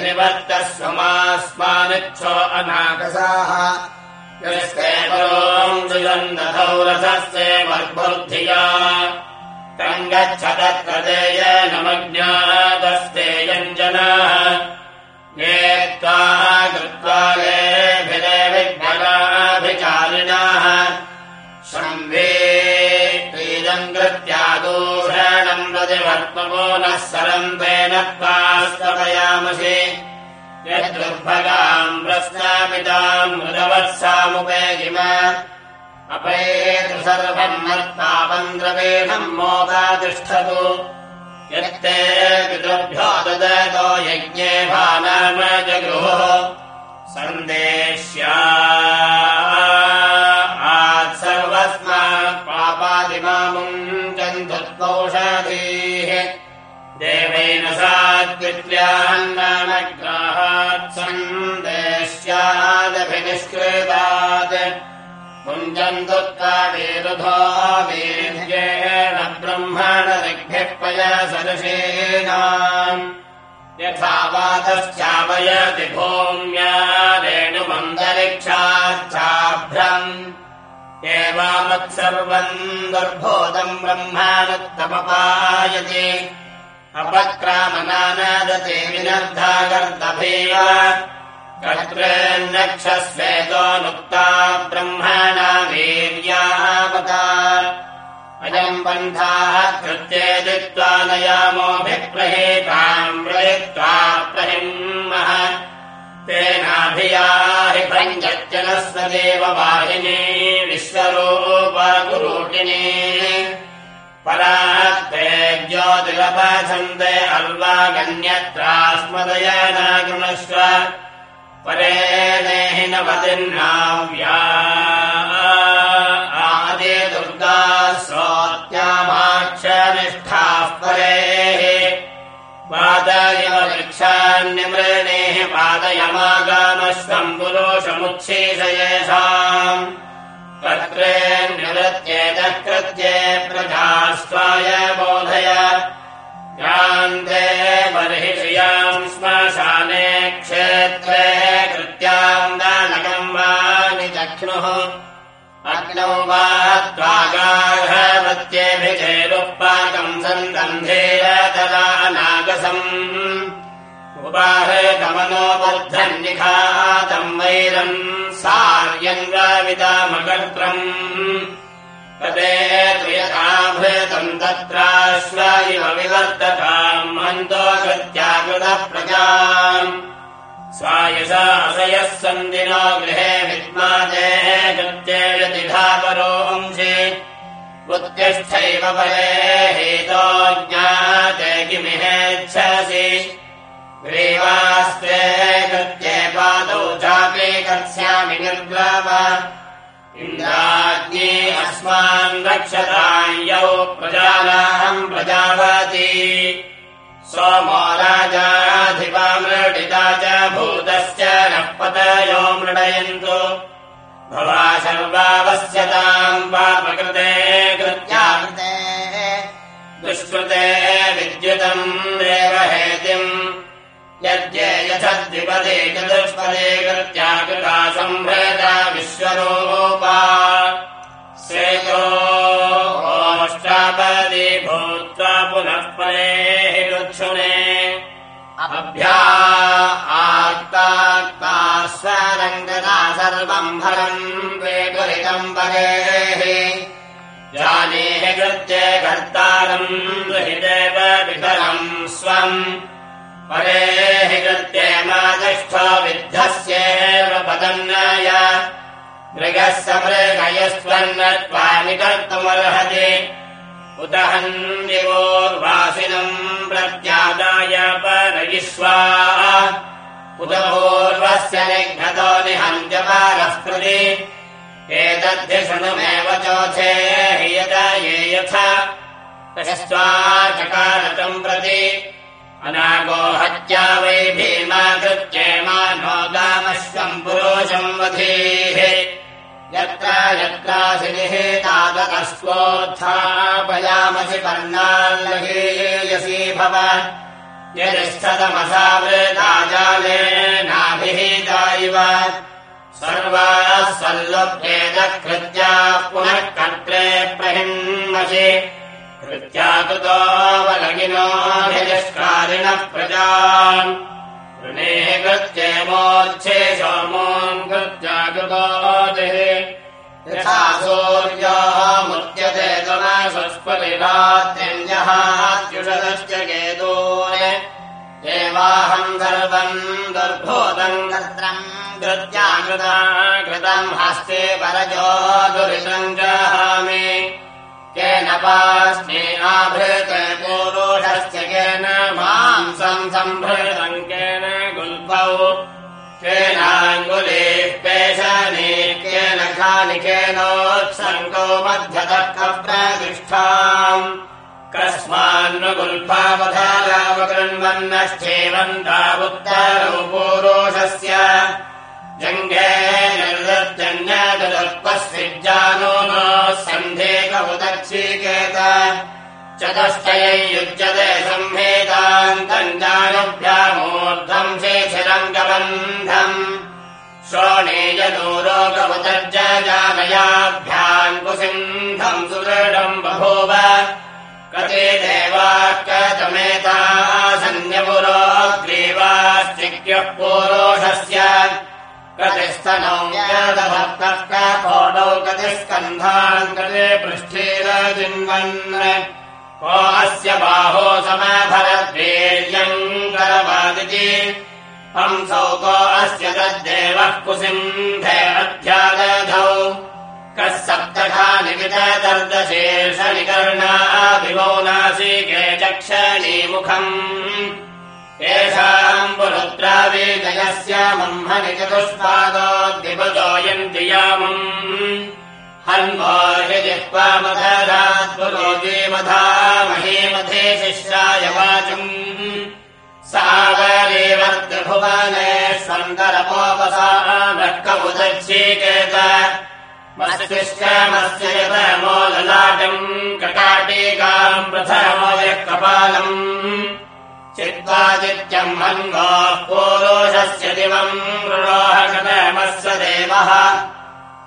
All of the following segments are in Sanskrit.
सङ्कृत्यभिनिवर्तः स्वमास्मानिच्छो अनाकसाः। यस्ते सुगन्धौ रथस्ते वर्बुद्धिया तम् गच्छतत्प्रदेय नमज्ञातस्ते प्रतिवर्त्मको नः सरन्तेन त्वास्तपयामसि यद्दुर्भगाम् मृदवत्सामुपेगिम अपेतु सर्वम् द्रवेणम् मोदा तिष्ठतु। यत्ते पितृभ्यो ददतो यज्ञे भानाम जगृः सन्देश्या सन्देश्यादभिनिष्कृतात्। पुञ्जन्तुत्वा वेरुधो वीर्येण ब्रह्मण दिग्भिः पयसदृशेनाम् यथा वातश्चावयति भूम्या रेणुमन्तरिक्षाच्छाभ्रम् एवामत्सर्वम् दुर्बोधम् ब्रह्मानुत्तमपायति अपक्रामनानादते विनर्धागर्दभेव कर्तृन्नक्षस्वेतोऽनुक्ता ब्रह्मणा वीर्यावता अयम् पन्थाः कृत्ये दित्वा नयामोऽभिप्रहेताम् प्रहित्वा प्रहिम्मः। तेनाभियाहि पञ्चत्यनः देववाहिनी विश्वरूपगुरूटिनी परात्ते ज्योतिरपथन्ते अर्वागन्यत्रास्मदयनागृणस्व परे नेहि नवतिर्नाव्या आदे दुर्गा श्रोत्यामाक्षनिष्ठाः परेः। पादयव वृक्षान्यमृणेः पादयमागामश्वम् पुरुषमुच्छीषयेषाम् निवृत्येतः कृत्ये प्रजास्त्वाय बोधय। यान्ते बर्हिषियाम् श्मशाने क्षेत्रे दानकम् वा निचक्ष्णुः अग्नौ वा त्वागाघवत्येभिचेरुपाकम् सन्दन्धेर तदा अनागसम् उपाहृतमनोबद्धन्निखातम् वैरम् त्रियथाभृतम् तत्राश्व इव विवर्तताम् मन्तो कृत्याकृतः प्रजाम् स्वायशासयः सन्दिनो गृहे कृत्ये यतिधापरोंसि उत्तिष्ठैव परे हेतो ज्ञाते किमिहेच्छसि ग्रीवास्ते कृत्ये पादौ चापि कर्स्यामि निर्ग्राव। इन्द्राज्ञे अस्मान् रक्षतायौ प्रजानाम् प्रजावती सोमो राजाधिपा मृडिता च भूतश्च नः पतयो मृडयन्तु। भवा सर्वावस्यताम् पापकृते कृत्या। श्रुते विद्युतम् देवहेतिम् यद्येयथद्विपदे चतुष्पदे कृत्या कृता सम्भ्रेता विश्वरूपा श्रेयोष्टापदे भूत्वा पुनः परेः कृच्छुने अभ्या आत्तात्ता स्वरङ्गता सर्वम् भरम् वेदुरितम् परेः। जानेः कृत्ये कर्तारम् दुहिदेव वितरम् स्वम् परेः मातिष्ठो विद्धस्येव पदन्नाय। मृगः स मृगयस्त्वन्नत्वानि कर्तुमर्हति उत हन्दिवोर्वासिनम् प्रत्यादाय परयिष्वा। उत पूर्वस्य निघ्नतो निहन्त्यपारः कृति एतद्धि शृणुमेव चोथे हि यदा ये यथा। चकारकम् प्रति अनागो हत्या वै भीमा कृत्येमानो गामश्वम् पुरोषम् वधीः। यत्र यत्रासि निहेतादकस्वोत्थापयामसि पर्णाल्लहीयसी भव। जालेनाभिहिता इव। सर्वाः कृत्याः पुनः कर्त्रे प्रहिन्मसि कृत्या कृतोऽवलगिनोऽभिनिष्कारिणः प्रजाम् ऋणेः कृत्येमोच्छे सोमोम् कृत्या यथा सूर्योः मुच्यते त्वमस्वस्फलिरात्यञ्जहात्युषदश्च केतून् एवाहम् सर्वम् दुर्भूतम् कर्त्रम् कृत्या कृता कृतम् हस्ते परजो केन पास्मे आभृत पुरुषस्य केन मांसम् सम्भृतम् केन गुल्पौ केनाङ्गुले पेशने केन खानि केनोत्सङ्गो मध्यतः कप्रतिष्ठाम् कस्मान्नगुल्फावधारावकृण्वन्नश्चेवन्तावुत्तरौ पूरोषस्य जङ्घे निर्दत्यन्यदुत्पस्विज्जानो न सन्धे कमुदक्षीकेत चतुष्टयै युज्यते संहेतान्तम् जानुभ्यामूर्ध्वम् शेषिरङ्गबन्धम्। शोणीयदूरोगमुतर्जजानयाभ्याम् कुसिन्धम् सुदृढम् बभूव। कति देवाः कतमेता सन्न्यपुरोग्रीवाश्चिक्यः पूरोषस्य कतिस्तनौ यदभक्तः कपोडौ कतिस्कन्धान् कति पृष्ठेरजिन्वन्। को अस्य बाहो समभरद्वीर्यम् करवादिति हंसौ को अस्य तद्देवः कुसिन्धे अध्यादधौ। कः सप्तखानि वितदर्दशेषनिकर्णाभिमौ नासिके चक्षणीमुखम् येषाम् पुरुद्रावेदयस्य मह्मनि चतुष्पादोद्दिपजोयन्ति यामम्। हन्मो हि जिह्वामधरात्पुरोजीमधामहे मधे शिष्याय वाचम्। सावरेवर्तभुवनेष्वन्तरपोपसामकमुदच्छीकेत मस्तिष्कमस्य यतमो ललाटम् कटाटीकाम् हन्वोः पूरोषस्य दिवम् कटमस्य देवः।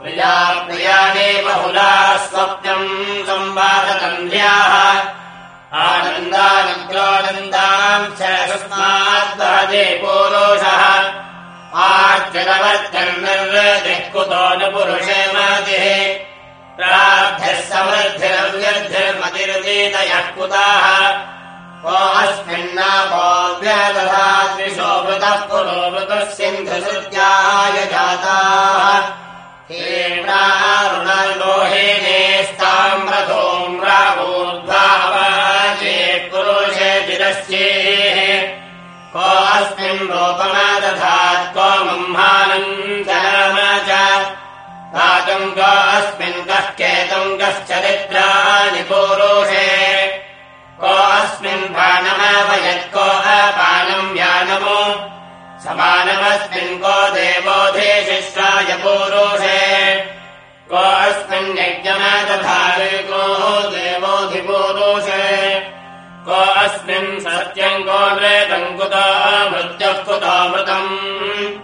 प्रिया प्रियाणे बहुलाः स्वप्नम् संवादतन्ध्याः आनन्दानिग्रोनन्दाम् च तस्माद्वहदे पूरोषः। निर्वृतिः कुतो न पुरुषे मतिः प्रार्थ्यः समृद्धिरव्यर्थिर्मतिर्वेदयः कुताः को अस्मिन्नापो व्यदधाद्विशोभृतः पुरोवृतः सिन्धुसृत्याय जाताः। हेणारुणलोहिनेस्ताम्रधूम्रावूर्ध्वावाचे पुरुषे चिरस्येः को अस्मिन् रूपमा दधात् को मह्मानम् च। पातुम् को अस्मिन् कः केतुम् कश्चरित्राणि को अस्मिन् पानमावयत् को अपानम् यानमो। समानमस्मिन् को देवोऽधिशिष्टाय पूरुषे। को अस्मिन् यज्ञमादधारे को देवोऽधिपूरुषे अस्मिन् सत्यम् को नृतम् कुतो मृत्युः कुतोऽमृतम्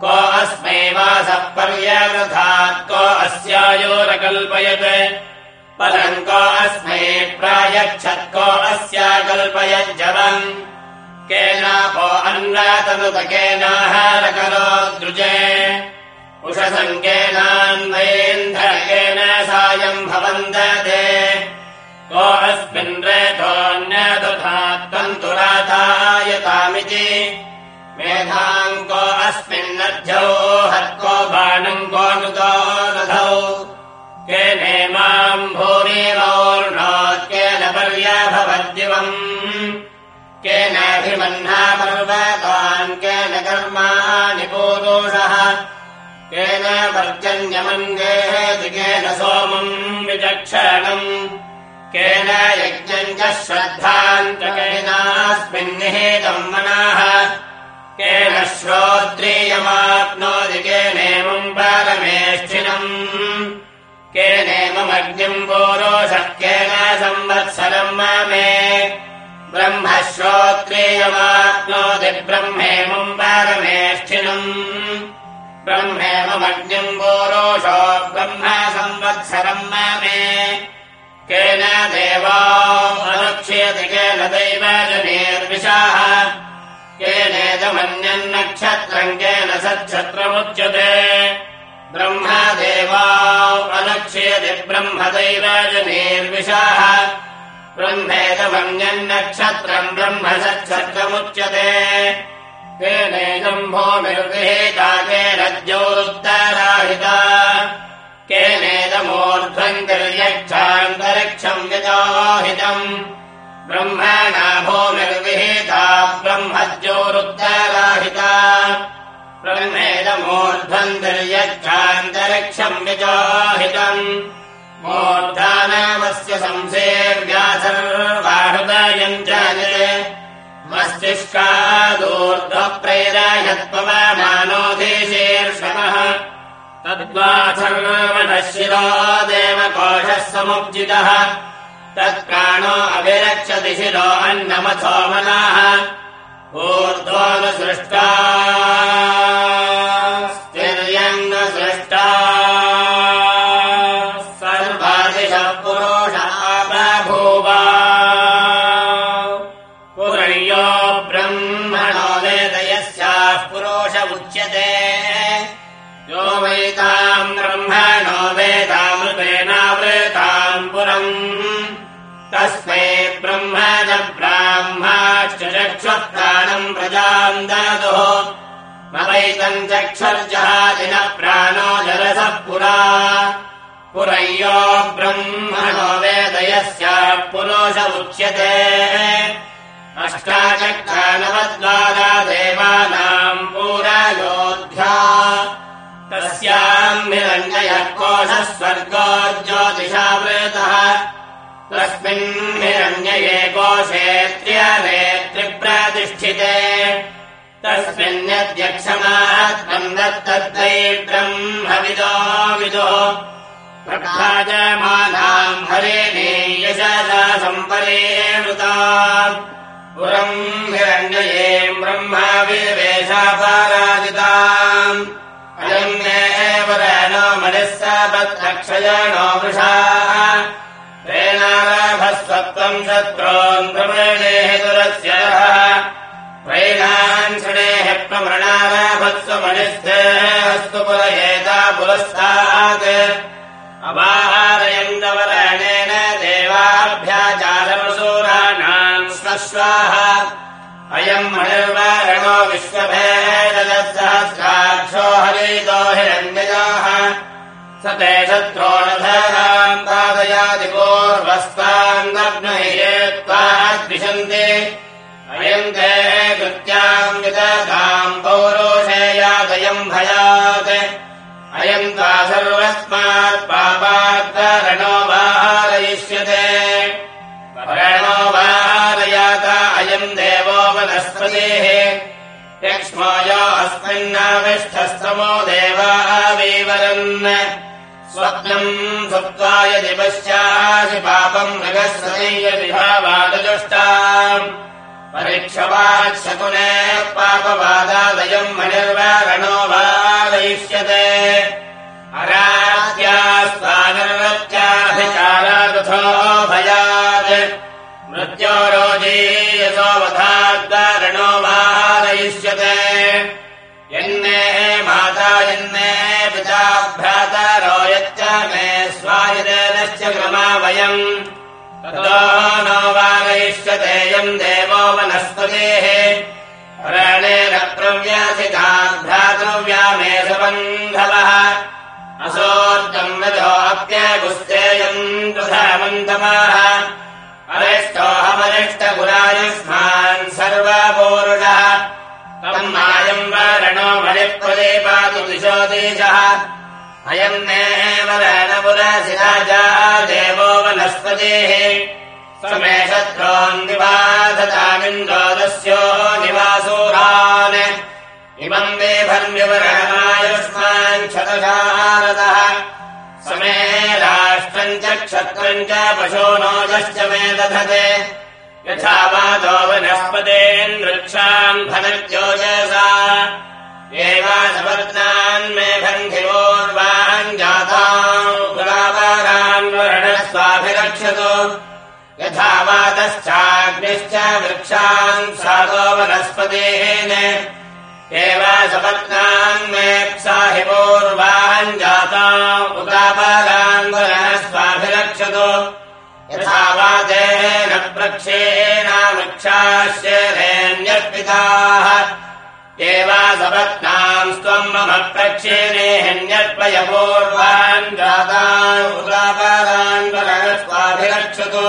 को अस्मै वासः पर्यरथात् को अस्यायोरकल्पयत् पदम् को अस्मै प्रायच्छत् को अस्या केनापो अन्नातनुत केनाहारकरो द्रुजे उषसङ्केनान्वयेन्धकेन सायम् भवन्दते। को अस्मिन् रेतोऽन्यतथात्तन्तुराधायतामिति मेधाम् को अस्मिन्नध्यौ हर्को बाणम् को नुतो केनाभिमह्ना पर्वतान् केन कर्माणि पूरुषः केन पर्जन्यमन्देति केन सोमम् विचक्षणम् केन यज्ञम् च केनास्मिन्निहेतम् मनाः केन श्रोत्रियमाप्नोति केनेमम् परमेष्ठिनम् केनेममग्निम् पोरोषः केन संवत्सरम् मामे ब्रह्म श्रोत्रियमाप्नोति ब्रह्मेमम् परमेष्ठिनम् ब्रह्मेममग्निम् पोरोषो ब्रह्म संवत्सरम् मामे। केन देवा अनुक्ष्यति केन दैवजनेर्विशाः केनेदमन्यन्नक्षत्रम् केन सच्छत्रमुच्यते। ब्रह्मा देवा अनुक्ष्यति ब्रह्मदैवजनेर्विशाः ब्रह्मेदमन्यन्नक्षत्रम् ब्रह्म सच्छत्रमुच्यते केनेदम् केन ज्योरुत्तराहिता। केनेदमूर्ध्वम् तिर्यच्छान्तरिक्षम् यजोहितम् ब्रह्मणा भूमिर्विहिता ब्रह्मज्योरुत्तराहिता। ब्रह्मेदमूर्ध्वम् तिर्यच्छान्तरिक्षम् यजोहितम् मूर्धानामस्य संसेव्यासर्वाहृदयम् चायते मस्तिष्कादूर्ध्वप्रेरायत्पवमानोऽधीशीर्षणः तद्वाथर्वणः शिरो देवकोशः समुज्जितः तत्प्राणो अभिरक्षति शिरो अन्नमथो मनाः ऊर्ध्वोऽनुसृष्टा प्राणम् प्रजाम् ददुः न वैतम् चक्षुर्जहादिनः प्राणो जलसः पुरा। पुरय्यो ब्रह्मणो वेदयस्याः पुरोष उच्यते। अष्टाचक्रानवद्वारा देवानाम् पूरयोध्या तस्याम् हिरण्ययः कोशः स्वर्गो ज्योतिषावृतः। तस्मिन् हिरण्यये कोशे त्र्यरे त्रिप्रतिष्ठिते तस्मिन्यध्यक्षमात्मम् दत्तद्वै ब्रह्मविदो विदुः। प्रभाजमानाम् हरेणे अयम् एव नो मणिः सपत्नक्षयणो वृषा। प्रेणारभस्वत्वम् शत्रोन् प्रमृणेः दुरस्य प्रैणान् शृणेः प्रमृणारभत्स्वमणिस्थेऽस्तु पुरयेता पुरस्तात् अपाहारयन्दवरणेन देवाभ्याचारमसूराणाम् स्वश्वाः अयम् मणिर्वारणो विश्वभेदसहस्राक्षो हरितो हिरण्यजाः। स ते शत्रोणधराम् पादयादिपूर्वस्ताम् सर्वस्मात् पापात्तरणो वारयिष्यते रणो वारयात अयम् देवो वनस्पतेः। यक्ष्मो यो अस्मिन्नाविष्ठस्तमो देवावीवरन् स्वप्नम् सुप्त्वा यदि पश्चासि पापम् मृगस्वदीयविभावादजुष्टा परीक्षवाच्छकुने पापवादादयम् मनिर्वारणो वादयिष्यते अरात्यास्वानिर्वत्याभिचारादथो भयात् मृत्योरोजीयसोऽवधाद्वारणो वादयिष्यते यन्मे माता यन्मे पिता भ्रातरो यच्च मे स्वायदेनश्च क्रमा वयम्। ततो नो वारयिष्यतेयम् देवो वनस्पतेः। रणेन प्रव्यासिता भ्रातृव्या मे सुबन्धवः दुधामन्तमाः अरिष्टोऽहमरिष्टगुरायुष्मान् सर्वपूरुणः तम् मायम् वरणो मणिप्रदे पातु दिशो देशः अयम् वरणपुरसि राजा देवो वनस्पतेः। समे शत्रोन् निवाधतामिन्द्रोदस्यो निवासूरान् इमम् मे क्षतशारदः। समे राष्ट्रम् च क्षत्रम् च पशो नोजश्च मे दधते। यथा वादो भन्धिवोर्वान् जाताम् गुलाबारान् वर्णस्वाभिरक्षतु। यथा वातश्चाग्निश्च वृक्षान् सागो वनस्पतेन एवासवर्णान्मेप्साहि पूर्वान् जाताम् गुलाबारान् वर्णस्वाभिरक्षतु यथा वातेन प्रक्षेण वृक्षाश्चरेण्यर्पिताः एवासपत्नाम् स्वम् मम प्रक्षेणे उदापारान् वरणस्वाभिरक्षतु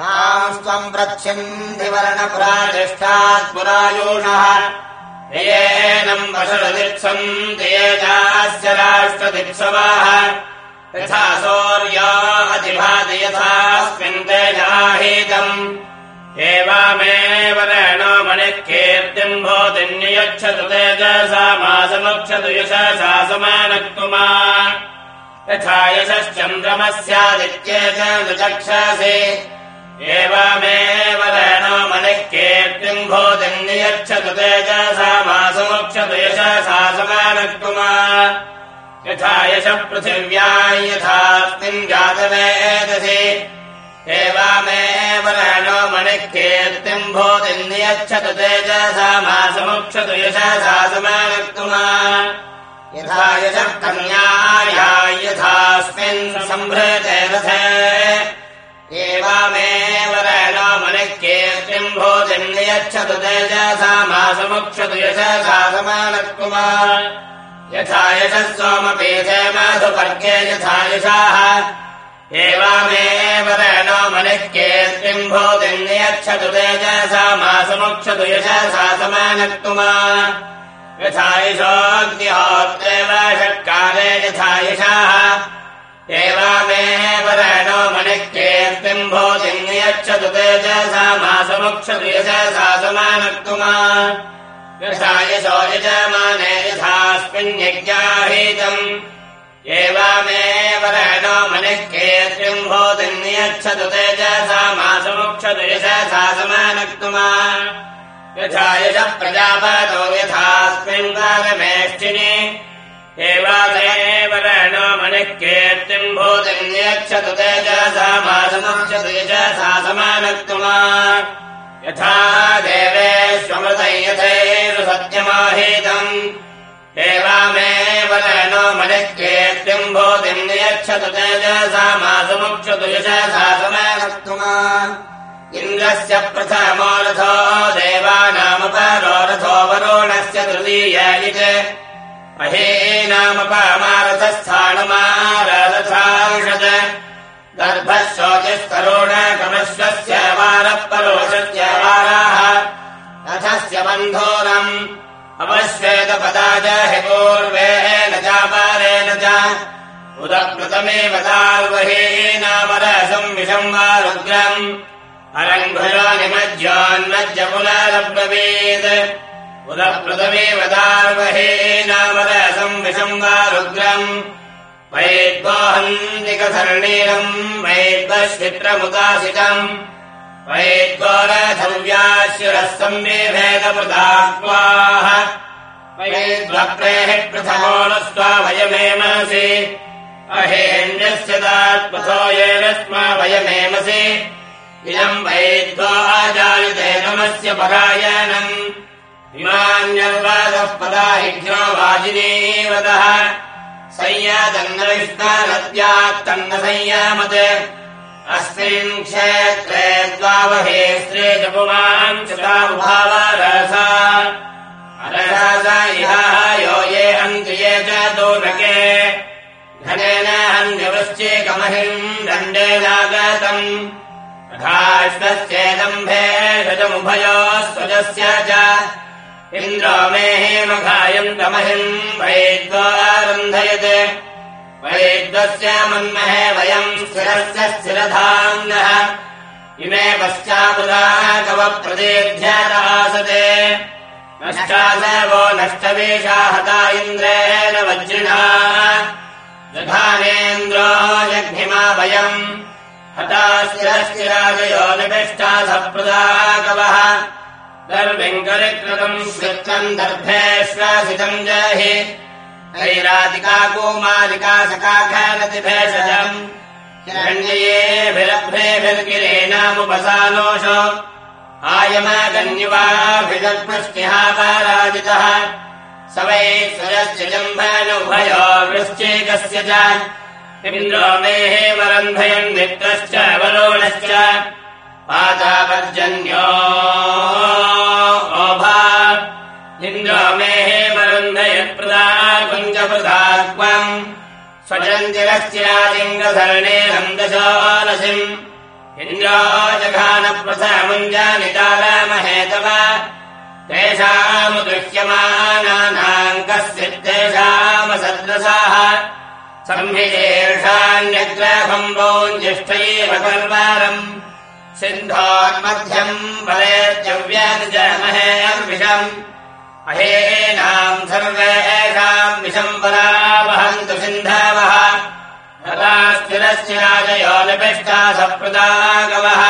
ताम् स्वम् प्रच्छन्दिवर्णपुरातिष्ठात् पुरायूणः येनम् वषदित्सम् दिये चास्य राष्ट्रदित्सवाः यथा सौर्या अतिभाति यथास्मिन् तेजाहीतम् एवामेव रणो मणिः कीर्तिम् भूतिन्यच्छतु तेजसा मासमुक्षतु यशसा समानक्तुमा यथा यशश्चन्द्रमस्यादित्ये च नुचक्षसि एवमेव रणो मणिः कीर्तिम् भूतिन्यच्छतु तेजसा मासमुक्षतु यशसा समानक्तुमा यथा यश पृथिव्या यथास्मिन् जातवेदसि एवामेव रणो मणिः कीर्तिम् भूतिन्यच्छतु तेजसा मासमुक्षतु यशसा समानक्तुमा यथा यशः कन्याया यथास्मिन् सम्भृते रथे भूतिन्यच्छतु तेजसा मासमुक्षतु यशसा समानक्तुमा यथा यशः सोमपीठे मधुपर्गे यथा यशाः। एवामेव रणो मणिः कीर्तिम् भूतिन्यच्छतु तेजसा मासमुक्षतु यशसा समानक्तुमा यथा यशोऽग्निहोत्रेव षट्काले यथा यशाः। रणो मणिः कीर्तिम् भूतिन्यच्छतु तेजसा मासमुक्षतु यशसा समानक्तुमा यथा यशो यजमाने यथास्मिन्यज्ञाहीतम् एवामेव रणो मणिः कीर्तिम् भूतिन्यच्छतु तेजसा मासमुक्षतु यशसा समानक्तुमा यथा यशः प्रजापतो यथास्मिन् कालमेष्टिनि एवामेव रणो मणिः कीर्तिम् भूतिन्यच्छतु तेजसा मासमुक्षतु यशसा समानक्तुमा यथा देवेष्वमृतम् यथैरु सत्यमाहीतम् एवामेव रणो मणिः कीर्तिम् भूतिम् नियच्छतु तेजसा मासमुक्षतु यशसा समानक्तुमा इन्द्रस्य प्रथमो रथो देवानामपरो रथो वरुणस्य तृतीय इति अहेनामपमारथस्थाणमारथाषत् गर्भः शोचिस्तरुणकमश्वस्य वारः परोषस्य वाराः। रथस्य बन्धोरम्। अवश्वेतपदाय हि पूर्वेण चापारेण च उदकृतमेव दार्वहीनामरसम् विषम् वा रुद्रम्। अरङ्घुरो दार्वहीनामरसम् विषम् वा रुद्रम्। वैद्वाहन्तिकधरणीरम् वैद्वश्वित्रमुदासितम्। वैद्वरथव्याशिरः संवेभेदमृताक्वाः वैद्वप्रेः प्रथमोणस्त्वा वयमेमसि अहेण्यस्य दात्पथो येन स्मा वयमेमसि इदम् वैद्वाजायते नमस्य परायणम् इमान्यर्वादः पदाहिभ्यो वाजिनीवदः संयातन्नविष्टानद्यात्तन्न संयामत् अस्मिन् क्षेत्रे च पुमान् चतामुभावारसा। अरसा इहायो ये ये च दोनके धनेन हन्यवश्चेकमहिम् दण्डेनागतम् तथाश्वश्चेदम्भे शतमुभयोस्त्वजस्य च इन्द्रो मे हेमघायन्तमहिम् वैद्वारन्धयत् वैद्वस्य मन्महे वयम् स्थिरस्य स्थिरधाम्नः इमे पश्चापुराकवप्रदेध्यादासते नष्टासवो नष्टवेषा हता इन्द्रेण वज्रिणा। दधानेन्द्रो जघ्निमा वयम्। हता स्थिरस्थिराजयो निपिष्टा सप्रदाकवः दर्विङ्करिकृतम् श्रुतम् दर्भेष्वासितम् जहि। कुमारिका सकाखनतिभेषजम् हिरण्ययेभिरभ्रेभिर्गिरेणामुपसानोष आयमागन्युवाभिजग्मस्निहापाराजितः स वै स्वरस्य जम्भानुभयो वृश्चेकस्य च। इन्द्रो मेः वरन्धयन् नित्यश्च वरोणश्च पातापर्जन्यो ओभा। इन्द्रो मेः वरुन्धयत्प्रदा कुञ्जप्रदात्वम् स्वजन्तिरश्चिरालिङ्गधरणे नन्दशोलसिम् इन्द्रो जघानप्रथमुञ्जानितारामहे तव तेषामुदृह्यमानानाम् कश्चित् तेषामसद्रसाः। संहितेषान्यग्रहम्बोञ्जिष्ठैव कर्वारम् सिन्धोन्मध्यम् वरेत्यव्याजमहेर्विषम् अहेनाम् सर्वेषाम् विषम् परावहन्तु सिन्धावः। तदा स्थिरस्थिराजयो निपिष्टा सप्रदागवः।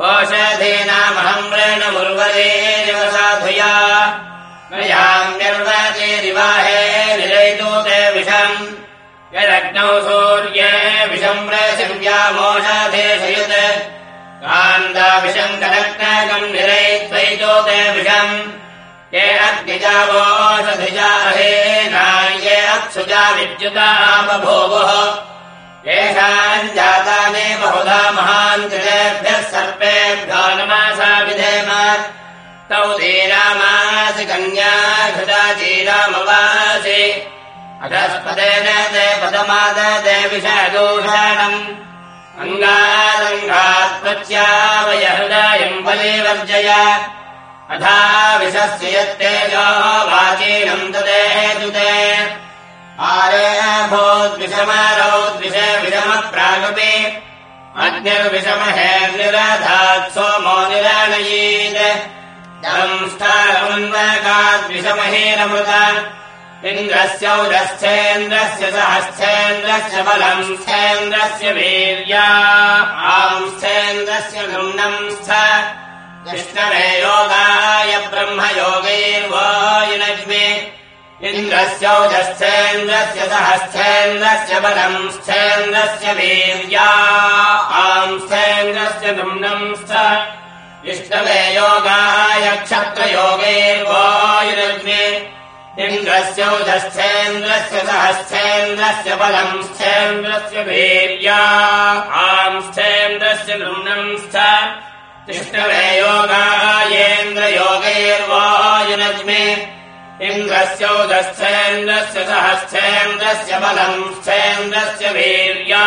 कोषधीनामहम् व्रेणमुर्वरेरिवसाधुया नयाम्यर्वतेरिवाहे निलयितो ते विषम्। यदग्नौ सूर्ये विषम् प्रसिव्यामोषाधेशयत् कान्दाविषम् निरयित्वैतो ते विषम् ये अग्निजावोषधिजा अहेना ये बभूवुः येषाम् जाताने बहुधा महान् कृतेभ्यः सर्पेभ्यो नमासा विधेम तौ दीरामासि कन्या घृता चीरामवासि अधस्पदेन ते पदमादते विषदूषणम् अङ्गादङ्गात्पत्यावयहृदायम् बलिवर्जय अथा विषस्य यत्तेजो वाचीनम् तदेतु ते आरे भूद्विषमरौद्विषे विषमप्रागपि। अग्निर्विषमहेर्निरधात् सोमो निराणयीत् दंष्टारमन्वकाद्विषमहेरमृत इन्द्रस्यौदस्थेन्द्रस्य सहस्थेन्द्रस्य बलम् स्थेन्द्रस्य वीर्या आंस्थेन्द्रस्य नृम्णम् स्थ कृष्णवे योगाय ब्रह्मयोगैर्वायुनज्मे इन्द्रस्यौदस्थेन्द्रस्य सहस्थेन्द्रस्य बलम् स्थेन्द्रस्य वीर्या आंस्थेन्द्रस्य नृम्णम् स्थ विष्णवे योगाय क्षत्रयोगैर्वायुनग्ने बलम् स्थेन्द्रस्य वीर्या। आंस्थेन्द्रस्य नृम्णम् स्थ। तिष्ठवे योगायेन्द्रयोगैर्वायुनज्मे इन्द्रस्यौदस्थेन्द्रस्य सहस्थेन्द्रस्य बलम् स्थेन्द्रस्य वीर्या।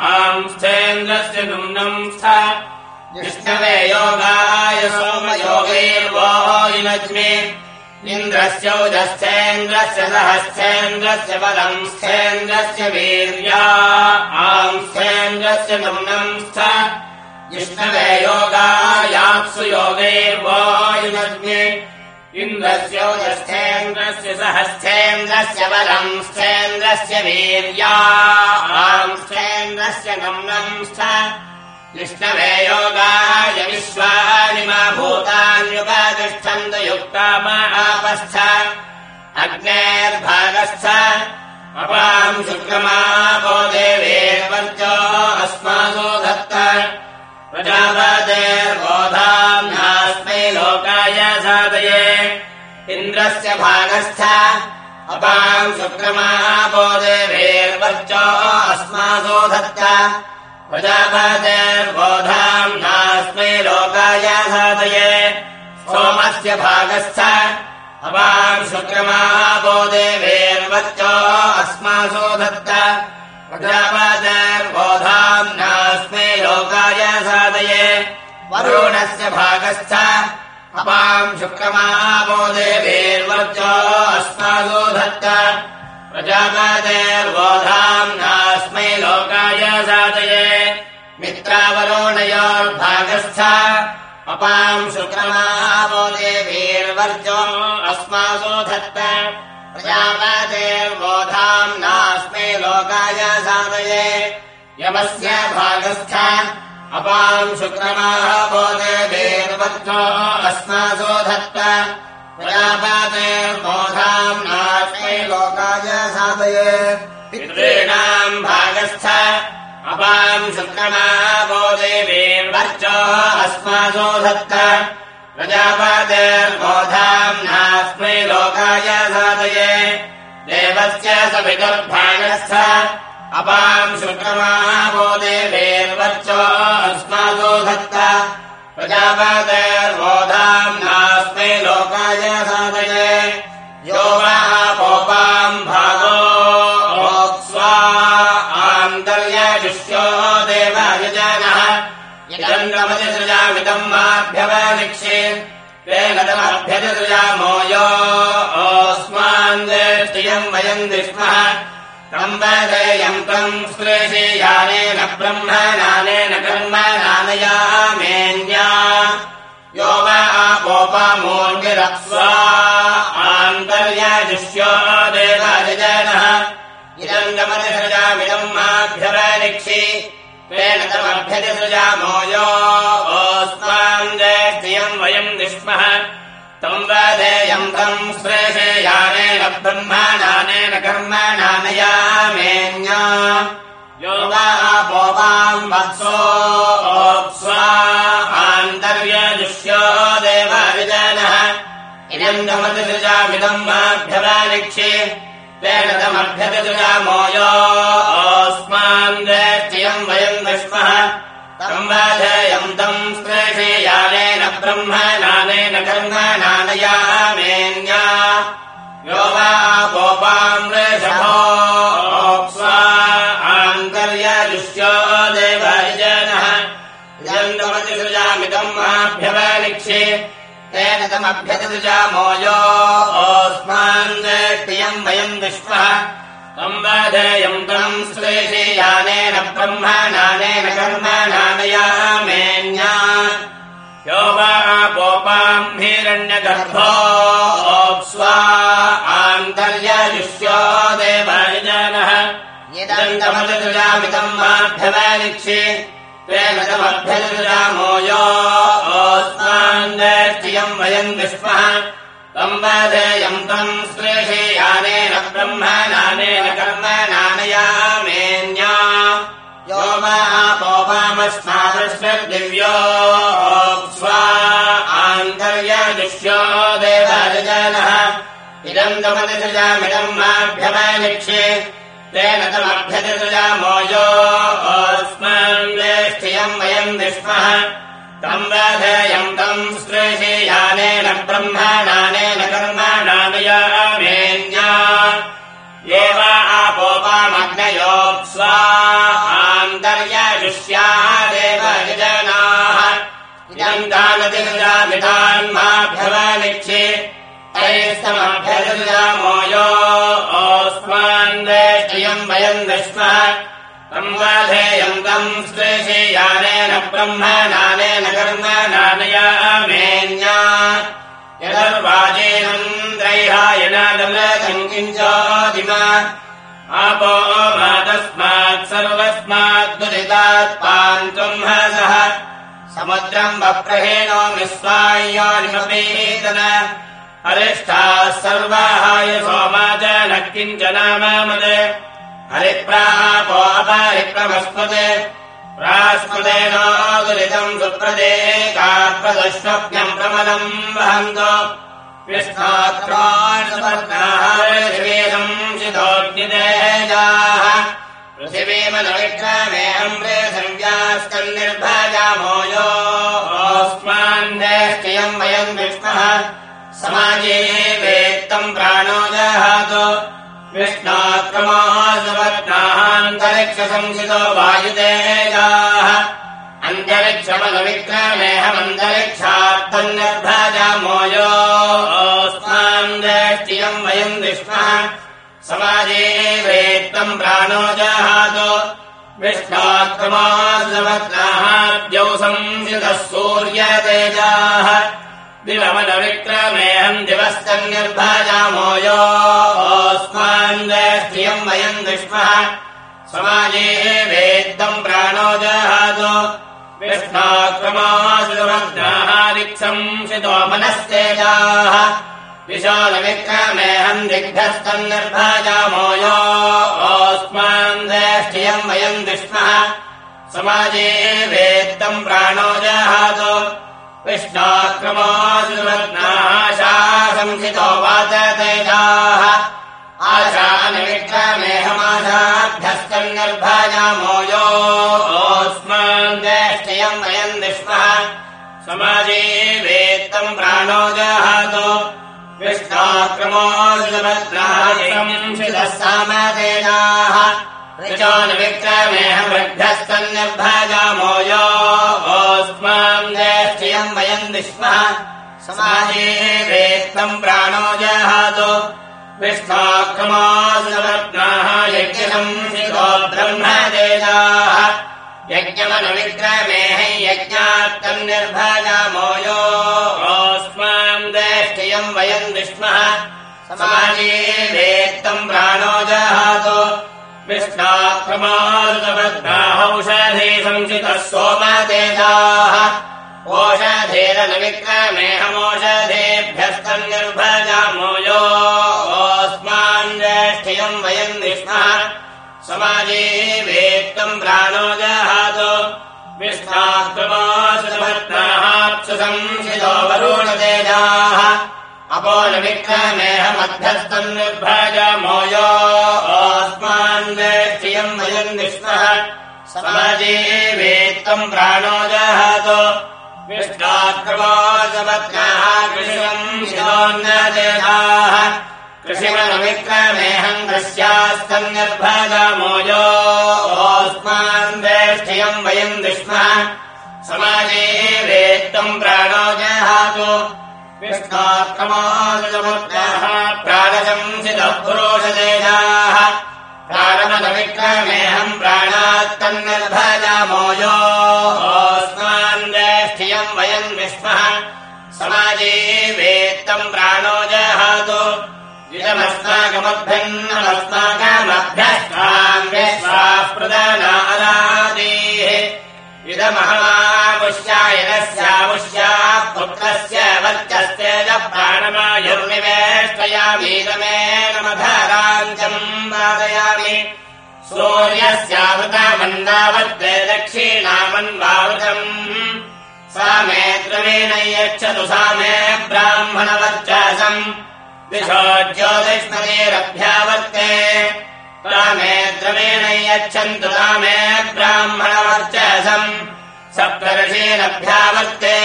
आंस्थेन्द्रस्य नृम्णम् स्थ। विष्णवे योगाय सोमयोगैर्वायुनज्मे इन्द्रस्यौदस्थेन्द्रस्य सहस्थेन्द्रस्य बलम् स्थेन्द्रस्य वीर्या आंस्थेन्द्रस्य नम्नम् स्थ। विष्णवे योगायाप्सु योगैर्वायुनज्ञे इन्द्रस्योदस्थेन्द्रस्य सहस्थेन्द्रस्य बलम् स्थेन्द्रस्य वीर्या स्थेन्द्रस्य नम्नम् स्थ विष्णवे योगाय विश्वानि मा भूतान्युपातिष्ठन्त युक्ता मा आपस्थ अग्नेर्भागस्थ। अपाम् शुक्रमापो देवेर्वर्चो अस्मासो दत्त। प्रजापतेर्बोधाम् नास्मै लोकाय साधये। इन्द्रस्य भागस्थ। अपाम् शुक्रमापो देवेर्वर्चो अस्मासो दत्त प्रजापतेर्बोधाम् नास्मै लोकाय साधये। सोमस्य भागस्थ अपाम् अस्मासो दत्त। प्रजापतेर्बोधाम् नास्मै लोकाय साधये। वरुणस्य भागस्थ अपाम् शुक्रमापो देवेर्वर्चो अस्मासो दत्त। प्रजापतेर्बोधाम् नास्मै लोकाय साधये मित्रावरोणयोर्भागस्थ अपाम् शुक्रमापो देवीर्वर्चो अस्मासो धत्त। प्रजापतेर्बोधाम् नास्मै लोकाय साधये यमस्य भागस्थ। अपाम् शुक्रमापो देवीर्वर्चो अस्मासो धत्त। प्रजापतेर्बोधाम् नास्मै लोकाय साधये अपाम् शुक्रमापो देवीर्वर्चो अस्मासो धत्त नास्मै लोकाय साधये। देवस्य सवितुर्भागस्थ अपाम् शुक्रमापो देवेर्वर्चो अस्मासो धत्त प्रजापतेर्बोधाम् नास्मै लोकाय साधये यजन्द्रमतिसृजामिदम् माभ्यवनिक्षे तेन तमभ्यतिसृजामो यो ओस्मान् श्रियम् वयम् वदेयम् तम् श्रेषेयानेन ब्रह्मणानेन कर्मणानयामेन्या यो वा आपोपामोऽन्विरप्स्वा तमभ्यतिसृजामो यो ओस्मान् ज्येष्ठियम् वयम् विष्मः तम् वदेयम् तम् श्रेषेयानेन ब्रह्मणानेन कर्मणानयामेन्या। यो वा पोपाम् वत्सो ओप्स्वा आन्तर्यजुष्यो देवाविजनः। इदम् गमतिसृजामिदम् माभ्यवानिक्षे तेन तमभ्यतिसृजामो यो ब्रह्मणानेन कर्मणानयामेन्या यो वा गोपाम् वृषभोक्स्वा आन्तर्यजुष्यो देवजनः। इदम् तमतिसृजामिदम् माभ्यवनिक्षे तेन यो ओस्मान् ज्येष्ठियम् वयम् विश्वः। तम् वधेयम् तम् श्रेषेयानेन ब्रह्मणानेन कर्मणानयामेन्या वा गोपाम् हिरण्यगर्भोक्स्वा आन्तर्यजुष्यो देवजनः इदम् तमतिसृजामिदम् माभ्यवनिक्षे तेन तमभ्यतिसृजामो यो ओस्मान् ज्येष्ठियम् वयम् विष्मः तम् वधेयम् तम् श्रेषेयानेन ब्रह्मणानेन कर्मणानयामेन्या यो वा पोपामस्मादश्वदिव्यो माभ्यवनिक्षे तेन तमभ्यतिसृजामो यो वयम् विष्मः। तम् वधेयम् तम् श्रेषेयानेन ब्रह्मणानेन कर्मणानयामेन्या ये वा आपोपामग्नयोक्स्वा आन्तर्यजुष्याः देवजनाः इदम् दानतिगजामितान्माभ्यवनिक्षे तैस्तमभ्यतिजामो यो ओस्मान् देष्ट्रियम् वयम् विष्मः तम् वधेयम् तम् श्रेषेयानेन ब्रह्मणानेन कर्मणानयामेन्या यदर्वाजे किञ्चादिमा आपो मातस्मात् सर्वस्माद्दुरितात् पान्तुम् हसः। समुद्रम् वप्रहेणो विश्वाय्यानिमपेतन अरिष्ठाः सर्वाहाय सोमा च न किञ्चनामामद हरिप्रापोपरिप्रमस्पदे प्रास्पदेनादुरितम् सुप्रदेकाप्रदस्वप्नम् प्रमलम् वहन्तो। कृष्णात्मार्षवर्णाहारशिवेदम् शितोऽग्निदेजाः पृथिवीमनविक्रमेऽहम् रे संव्यास्तम् निर्भजामो योऽस्मान्देष्टियम् वयम् विष्णः समाजे वेत्तम् प्राणो जहातो। विष्णाक्रमासवत्नान्तरिक्षसंसितो वायुदेजाः अन्तरिक्षमलविक्रमेऽहमन्तरिक्षार्थम् निर्भजामो योऽस्मान्देष्टियम् वयम् विष्णः। समाजे वेत्तम् प्राणो जहातो। विष्णाक्रमासवत्नाद्यौ संसितः सूर्यतेजाः दिवमलविक्रमेऽहम् दिवस्तम् निर्भजामो योऽस्मान्देष्ट्रियम् वयम् विष्मः समाजे वेत्तम् प्राणो जहातो विष्णाक्रमासुरमग्नाहारिक्षम् शितो मनस्तेजाः। विशालविक्रमेऽहम् दिग्धस्तम् निर्भजामो योऽस्मान्देष्ट्रियम् वयम् विष्मः समाजे वेत्तम् प्राणो जहातो विष्णाक्रमासुरत्नाशासंसितो वाचतेजाः। आशानिविक्रमेहमाशाभ्यस्तम् निर्भजामो योऽस्मान्देष्टियम् वयम् विष्मः समाजे वेत्तम् प्राणो जहातो। विष्णाक्रमासुरत्नाशंसितः सामतेजाः। विक्रमेऽहमृद्धस्तम् निर्भजामो योऽस्मान्देष्टियम् वयम् विष्मः समाजे वेत्तम् प्राणो जहातो। विष्णाक्रमासुरत्नाः यज्ञसंसितो ब्रह्मदेजाः यज्ञमनुविक्रमेह यज्ञार्थम् निर्भजामो योऽस्मान्देष्टियम् वयम् विष्मः समाजे वेत्तम् प्राणो जहातो। विष्णाक्रमारुतबद्धाहौषधे संसितः सोमतेजाः ओषधेरनविक्रमेऽहमोषधेभ्यस्तम् निर्भजामो योऽस्मान्देष्ठियम् वयम् विष्णः समाजे वेत्तम् प्राणो जहातो। विष्णाक्रमासुतभद्राहात्सुसंसितो वरुणतेजाः। अपोलविक्रमेऽहमध्यस्तम् निर्भजामो योऽस्मान्देष्टियम् वयम् विष्णः समाजे वेत्तम् प्राणो जहातो विष्णाक्रमासवत्नाः कृषिवम् शिवोन्नदेहाः कृषिवनविक्रमेऽहम् कृष्यास्तम् निर्भजामो योऽस्मान्देष्टियम् वयम् विष्णः समाजे वेत्तम् प्राणो जहातो विष्णाक्रमासवत्नाः प्राणशंसितः पुरोषदेशाः प्राणमनविक्रमेऽहम् पुत्रस्य वर्चस्य च प्राणमायुर्निवेष्टयामीदमेनमधराञ्चम् वादयामि। सूर्यस्यावृतामन्दावर्ते दक्षिणामन्वावृतम्। सा मे द्रवेण यच्छतु सा मे ब्राह्मणवर्चसम् दिशो ज्योतिष्मतेरभ्यावर्ते सा मे द्रवेण यच्छन्तु सा मे ब्राह्मणवर्चसम् सप्तर्षेरभ्यावर्ते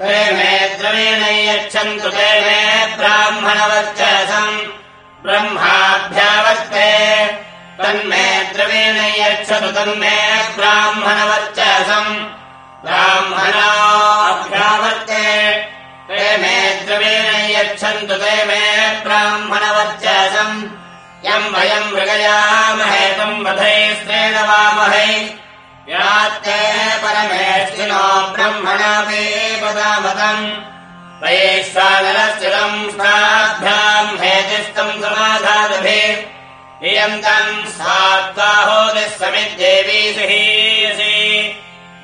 ते मे द्रवेण यच्छन्तु ते मे ब्राह्मणवर्चसम् ब्रह्माभ्यावर्ते। तन्मे द्रवेण यच्छतु तन्मे ब्राह्मणवर्चसम् ब्राह्मणाभ्यावर्ते वयम् मृगयामहे तम् वधे श्रेणवामहे यात्ते परमेष्ठिनो ब्रह्मणापि पदामतम्। वैश्वानरस्थिरम् स्नाभ्याम् हेतिस्तम् समाधादभे। इयन्तम् सात्वाहोदिः समिद्देवी सहीयसि।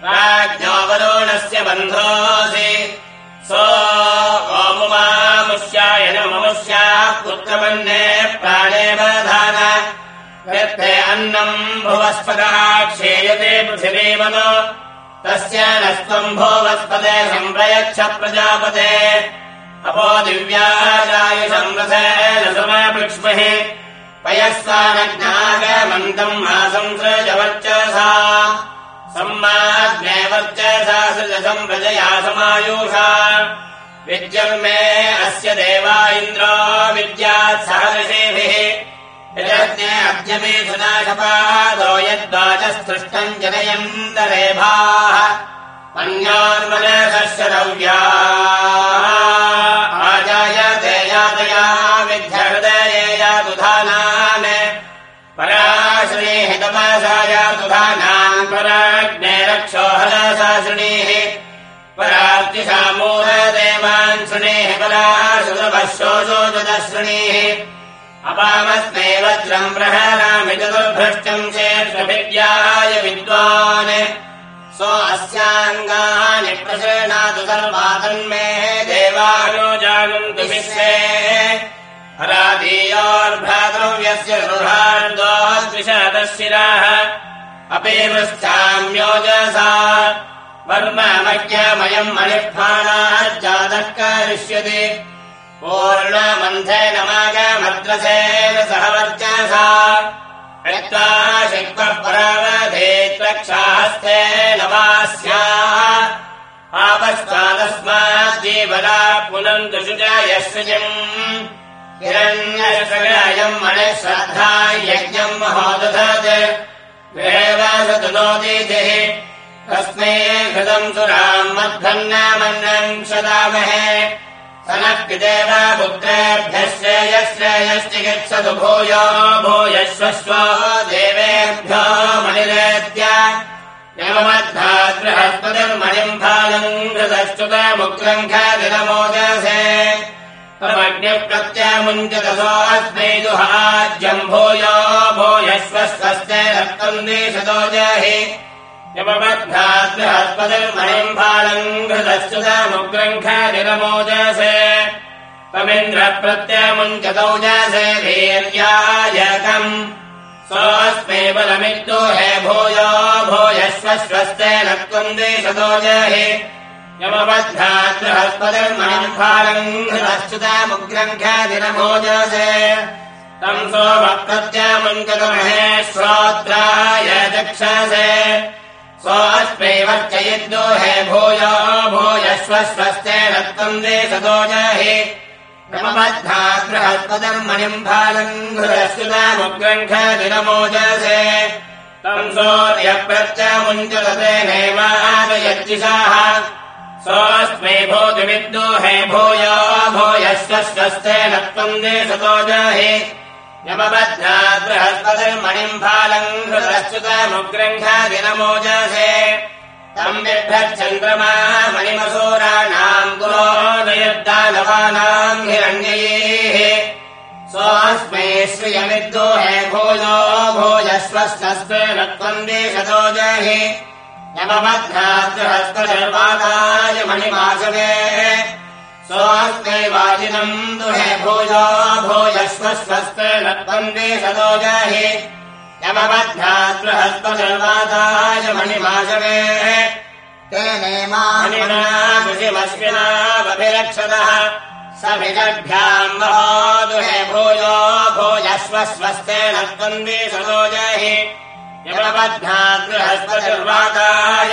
राज्ञो वरुणस्य बन्धोऽसि। सो ओमुमामुष्याय नममुष्याः पुत्रमन्ये प्राणे वधान यत्ते अन्नम् भुवस्पदः क्षेयते पृथिवीमन। तस्य नस्त्वम् भोवस्पदे सम्प्रयच्छ प्रजापते। अपो दिव्याजायुषम् रसेन समपृक्ष्महि पयस्वानज्ञागमन्तम् आसंसृजवर्चसा सम्माज्ञे वर्चसा सृजसम् प्रजया समायुषा। विद्यर्मे अस्य देवा इन्द्रो विद्यात् सह ऋषिभिः यजज्ञे अद्य मे सुनाशपादो यद्वाचस्तृष्टम् जनयन्तरेभाः अन्योर्मनसस्य रव्या आजायते यातया विद्यहृदये यातुधानान् पराश्रीः तपसा यातुधानान् पराग्ने रक्षो हरसा शृणीः परार्तिशामूलदेवान् शृणेः पराशुरभः शोचोदशृणीः अपामस्मै वज्रम् प्रहरामि चतुर्भ्रष्टम् शेषभिद्याय विद्वान्। सो अस्याङ्गानि प्रशृणातु सर्वातन्मे देवानो जानन्तु विश्वे। हरादीयोर्भ्रातव्यस्य सुहार्दोद्विषादशिराः अपि पृच्छाम्योजसा वर्ममज्ञमयम् मणिःफाणाज्जातः करिष्यति पूर्णमन्थेन मागमद्रसेन सह वर्चसा यत्त्वा शिक्वः परावधेत्वक्षाहस्ते नवास्याः आपस्मादस्माज्जीवना पुनन्तु शुचयश्रुजम् हिरण्यशगयम् मणिः श्रद्धा यज्ञम् महोदधत्। देवासतुनोदीतिः तस्मै घृतम् सुराम् मध्वन्नामन्नम् क्षदामहे सनः पिदेव पुत्रेभ्यः श्रेयश्रेयश्चिकित्सतु भूयो भूयश्वश्व देवेभ्यो मणिरेत्य यममद्धाद्बृहस्पतिर्मणिम् फालम् घृतश्चुतमुग्रम् खादिनमोदसे तमग्निः प्रत्यामुञ्चतसोऽस्मै दुहाज्यम् भूयो रक्तम् देशतो जहि यमबद्धाद्बृहस्पतिर्मणिम् फालम् घृतश्चुतमुग्रम् खादिनमोदसे तमिन्द्रः सोऽस्मै बलमिद्दो हे भूयो भूयश्वस्वस्ते नक्त्वम् देशतो जहि। यमबद्धात् बृहस्पतिर्मणिम् फालम् घृतश्चुतमुग्रम् ख्यादिनमोजसे तम् सोमप्रत्यामुञ्चतमहे श्रोत्राय चक्षसे सोऽस्मै वर्चयिद्दो हे भूयो भूयश्वस्वस्ते नक्त्वम् देशतो जहि। यमबद्धात् बृहस्पतिर्मणिम् फालम् घृतश्चुतमुग्रम् ख्यादिनमोजसे तम् सूर्यप्रत्यमुञ्चततेनैवादयज्जिषाः सोऽस्मै भोजविद्दो हे भूयो भूयश्वस्वस्ते नत्वम् देशतो जहि यमबद्धात् बृहस्पतिर्मणिम् फालम् घृतश्चुतमुग्रङ्घादिनमोजसे तम् बिभ्रच्छन्द्रमा मणिमसूराणाम् पुरोदयद्दानवानाम् हिरण्यैः। सोऽस्मै श्रियमिद्दो हे भूयो भूयश्वस्तस्ते नत्वम् देशतो जहि। यमबद्धात् बृहस्पतिर्वादाय मणिमासवे सोऽस्मै वाजिनम् दुहे भूयो भूयश्वस्वस्ते नत्वम् देशतो जहि। बृहस्पतिर्वादाय मणिमासवे तेनेमानिना शुचिमश्विनावभिरक्षतः समिदभ्याम् महोदुहे भूयो भूयश्वस्वस्ते नत्वम् देशतो जहि। यमबद्धात् बृहस्पतिर्वादाय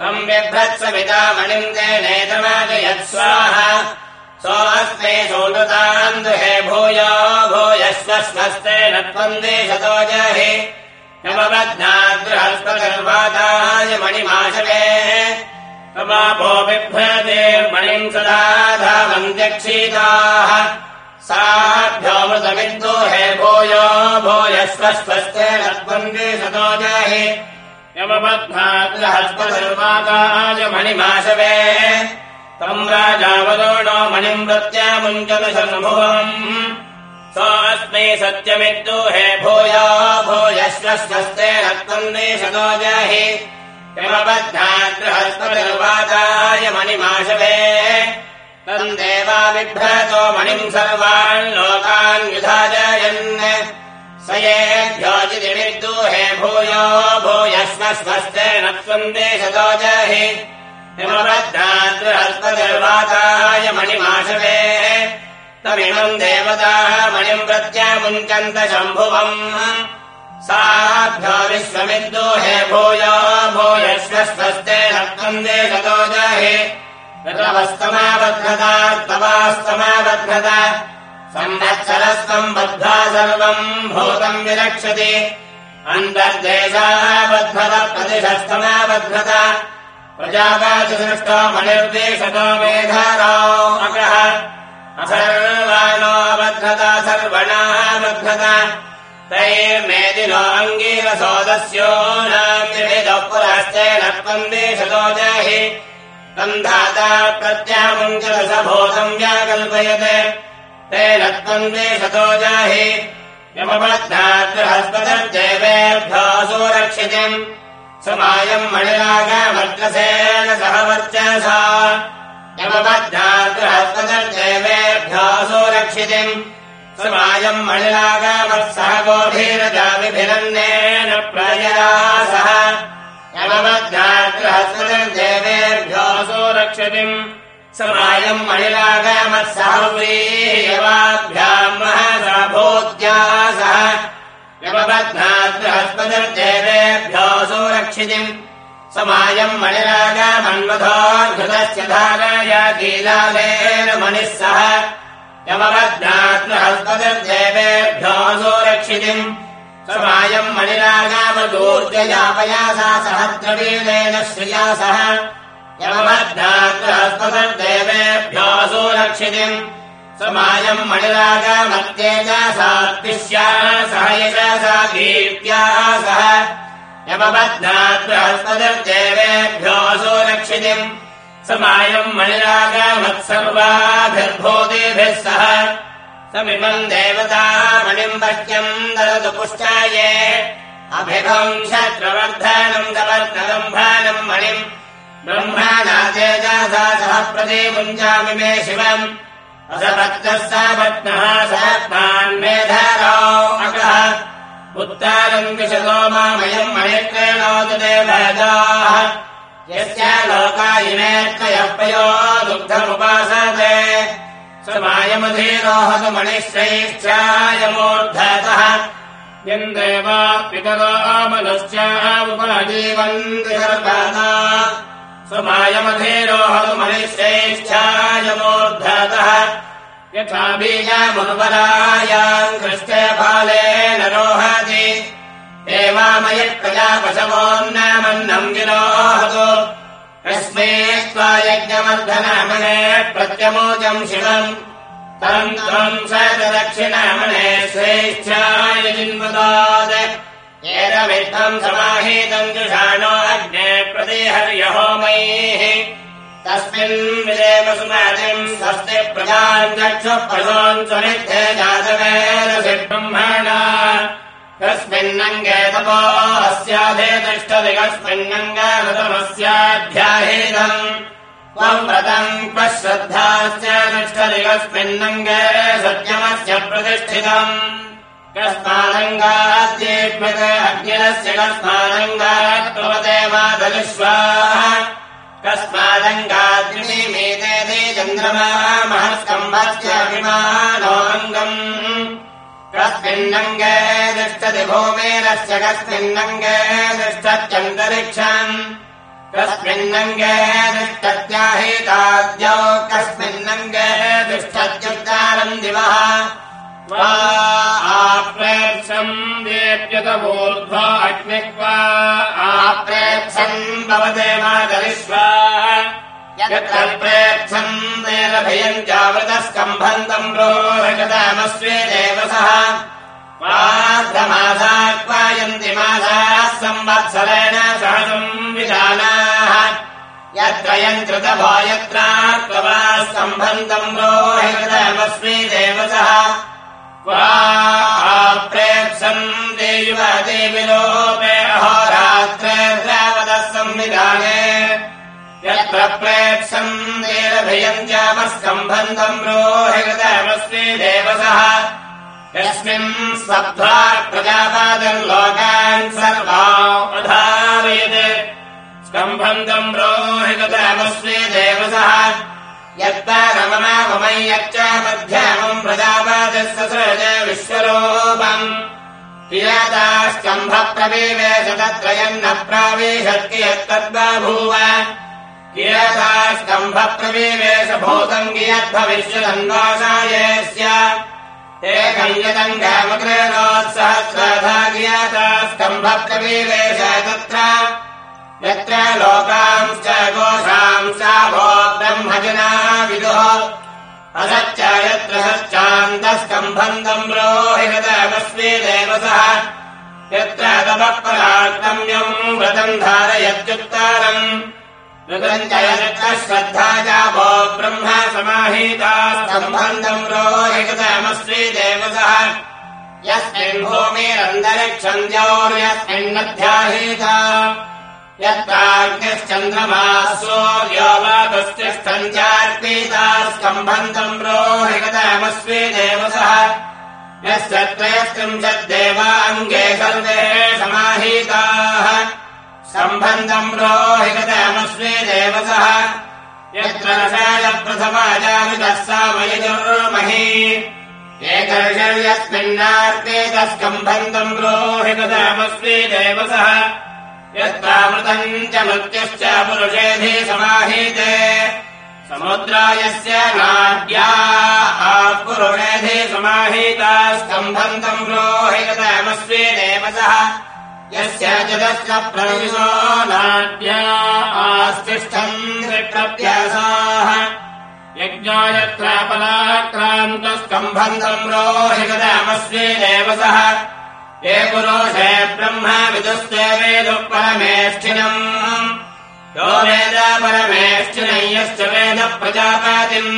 मणिमाशमे तम् बिभ्रत्समिता मणिम् तेनेतमाजयत्स्वाः सोऽस्मै सोऽनृताम् दुहे भूयो भूयश्वस्वस्ते नत्वम् देशतो जहि। बृहस्पतिर्वादाय मणिमाशमे तमापो बिभ्रतेर्मणिम् सदा धावन्त्यक्षीताः साभ्योमृतमिन्दो हे भूयो भूयश्वस्वस्ते नत्वम् देशतो जहि यमबद्धात् बृहस्पतिर्वादाय मणिमाशवे तम् राजावदोणो मणिम् प्रत्यामुञ्चन शम्भुवम् सोऽस्मै सत्यमिद्दूहे भूयो भूयश्वस्वस्ते रत्नम् देशतो जाहि। बृहस्पतिर्वादाय मणिमाशवे तम् देवा बिभ्रतो मणिम् सर्वान् लोकान् विधाजयन् स येभ्योजितिविद्दूहे भूयो भूयस्वस्वस्तेन त्वम् देशतो जहि। बृहस्पतिर्वादाय मणिमाशवे। तमिमम् देवताः मणिम् प्रत्यामुञ्चन्त शम्भुवम्। साभ्यो विश्वमिद्दोहे भूयो भूयश्वस्वस्ते रक्तन्दे गतो जाहि। रवस्तमाबध्नता तवास्तमाबध्नता संवत्सरस्तम् बद्ध्वा सर्वम् भूतम् विरक्षति अन्तर्देशाबध्नत प्रतिशस्तमाबध्नता प्रजापातिसृष्टो मणिर्देशतो मेधारो असर्वाणोऽबध्नता सर्वणाबध्नता तैर्मेदिनो अङ्गीरसोदस्यो नाम्यभिदः पुरश्चेन त्वम् देशतो जाहि। तम् धाता प्रत्यामुञ्चरसभूतम् व्याकल्पयते तेन त्वम् देशतो जाहि। बृहस्पतिर्देवेभ्यो सुरक्षितिम्। समायम् मणिरागमग्रसेन सह वर्चसा। यमबद्धात् बृहस्पतिर्देवेभ्यो सुरक्षितिम्। समायम् मणिरागामत्सह गोभीरजाविभिरन्नेन प्रजया सह। यमबद्धाग्रहस्पतिर्देवेभ्यो सुरक्षतिम् समायम् मणिरागामत्सह महसा भूत्या सह यमबद्धाग्रहस्पतिर्देवेभ्यो सुरक्षितिम् समायम् मणिरागामन्वधोर्घृतस्य धाराय कीलालेन मणिः सह यमबध्नात्महस्पतिर्देवेभ्यो सुरक्षितिम् समायम् मणिरागामदूर्जयापयासा सहद्रवीलेन श्रिया सह सुरक्षितिम् समायम् मणिरागामत्येजासात्पिष्या सह यशसा कीर्त्या सह यमबध्नात्महस्पतिर्देवेभ्यो सुरक्षितिम् समायम् मणिरागामत्सर्वाभिर्भूतिभिः सह समिमम् देवता मणिम् पश्यम् ददतु पुष्टाये। अभिभम् शत्रवर्धनम् मणिम् ब्रह्माणा तेजासा सह प्रतिमुञ्चामि मे शिवम्। असपत्नः सा सहत्मान्मेधारो अगः उत्तारम् विशतो मामयम् मणिक्रेणोतु देवदाः यस्य लोका दुग्धमुपासते। यन्देवा पितरो आमनश्चामुपजीवन्ति सर्वदा मणिश्रैश्चायमूर्धतः यथा बीजामुर्वरायाम् कृष्टे फालेन रोहति। एवामयः प्रजापशवोन्नामन्नम् विरोहतु कस्मै त्वा यज्ञवर्धनामणे प्रत्यमोजम् शिवम्। तम् त्वम् स दक्षिणामणे स्वेच्छाय जिन्वदात् एतमित्थम् समाहीतम् जुषाणो अग्ने प्रतिहर्यहोमैः तस्मिन् विदेव सुमातिम् स्वस्ति प्रजाम् चक्षुः पशोन् स्वनिध्ये जातवेन ब्रह्मणा कस्मिन्नङ्गे तपो त्वम् व्रतम् क्व श्रद्धाश्च तिष्ठति कस्मिन्नङ्गे सत्यमस्य प्रतिष्ठितम् कस्मादङ्गात् प्लवते मातविश्वाः कस्मादङ्गाद्रिमीते चन्द्रमा महस्कम्भस्याभिमानोऽङ्गम् कस्मिन्नङ्गे तिष्ठति भूमेरस्य कस्मिन्नङ्गे तिष्ठत्यन्तरिक्षम् कस्मिन्नङ्गे तिष्ठत्याहीताद्यौ कस्मिन्नङ्गे तिष्ठत्युत्तारम् दिवः आप्रेक्षम् वेप्यतमूर्ध्वा अग्निक्वा आप्रेक्षम् भवते मातरिष्वा यत्कल्प्रेक्षम् तेलभयम् चावृतस्कम्भन्तम् रोहगतामस्वेदेव सः माधमासाक्वायन्ति मासाः संवत्सरेण सहसम् विधानाः यत्र यन्त्रतभो यत्रा त्ववा सम्बन्धम् रोहितमस्मि देवसः प्रेप्सन् देयुवदेविलोपे अहोरात्रे द्रावतः संविधाने। यत्र प्रेप्सन् देरभयम् चापस्कम्बन्धम् रोहितमस्मि देवसः। यस्मिन् सब्ध्वा प्रजापादम् लोकान् सर्वा अधारयत् स्कम्भन्तम् रोहितमस्मि देवसः यत्तारममावमै यच्च मध्यामम् विश्वरूपम्। कियतास्तम्भप्रविवेश तत्रयन्न प्रावेशत्ति यत्तद्बभूव। कियतास्तम्भप्रविवेश भूतम् कियद्भविष्यदन्वासायस्य एकम् यदङ्गामकृणोत्सहस्रधा कियतास्तम्भप्रविवेश तत्र यत्र लोकांश्च गोषांसा भो ब्रह्मजना विदुः। असच्च यत्र सच्चान्तस्कम्भन्तम् रोहितमस्मि देवसः यत्र तपःपराक्रम्यम् व्रतम् धारयत्युत्तरम्। ऋतम् च यत्र श्रद्धा च भो ब्रह्म समाहितास्कम्भन्तम् रोहितमस्मि देवसः यस्मिन् भूमिरन्तरिक्षम् द्यौर्यस्मिन्नध्याहीता यत्राग्निश्चन्द्रमासूर्यो वातस्तिष्ठन्त्यार्पीता स्कम्भन्तम् रोहिगतमस्मि देवसः यस्य त्रयस्त्रिंशद्देवाङ्गे सर्वे समाहीताः। सम्बन्धम् रोहिगतमस्मि देवसः यत्र रसायप्रथमाजामितः सामयजुर्मही एकर्षर्यस्मिन्नार्पेतस्कम्भन्तम् रोहिगतमस्मि देवसः यत्रामृतम् च मृत्युश्च पुरुषेधि समाहीते। समुद्रायस्य नाड्या पुरुषेधि समाहीता स्तम्भन्तम् रोहितमस्मि देवसः। यस्य चतश्च प्रविशो नाड्या आस्तिष्ठन् त्रिप्रभ्यासाः यज्ञायत्रापलाक्रान्तस्कम्भन्तम् रोहितमस्मि देवसः। ये पुरोषे परमेष्ठिनम् यो वेद परमेष्ठिनय्यश्च वेद प्रजापातिम्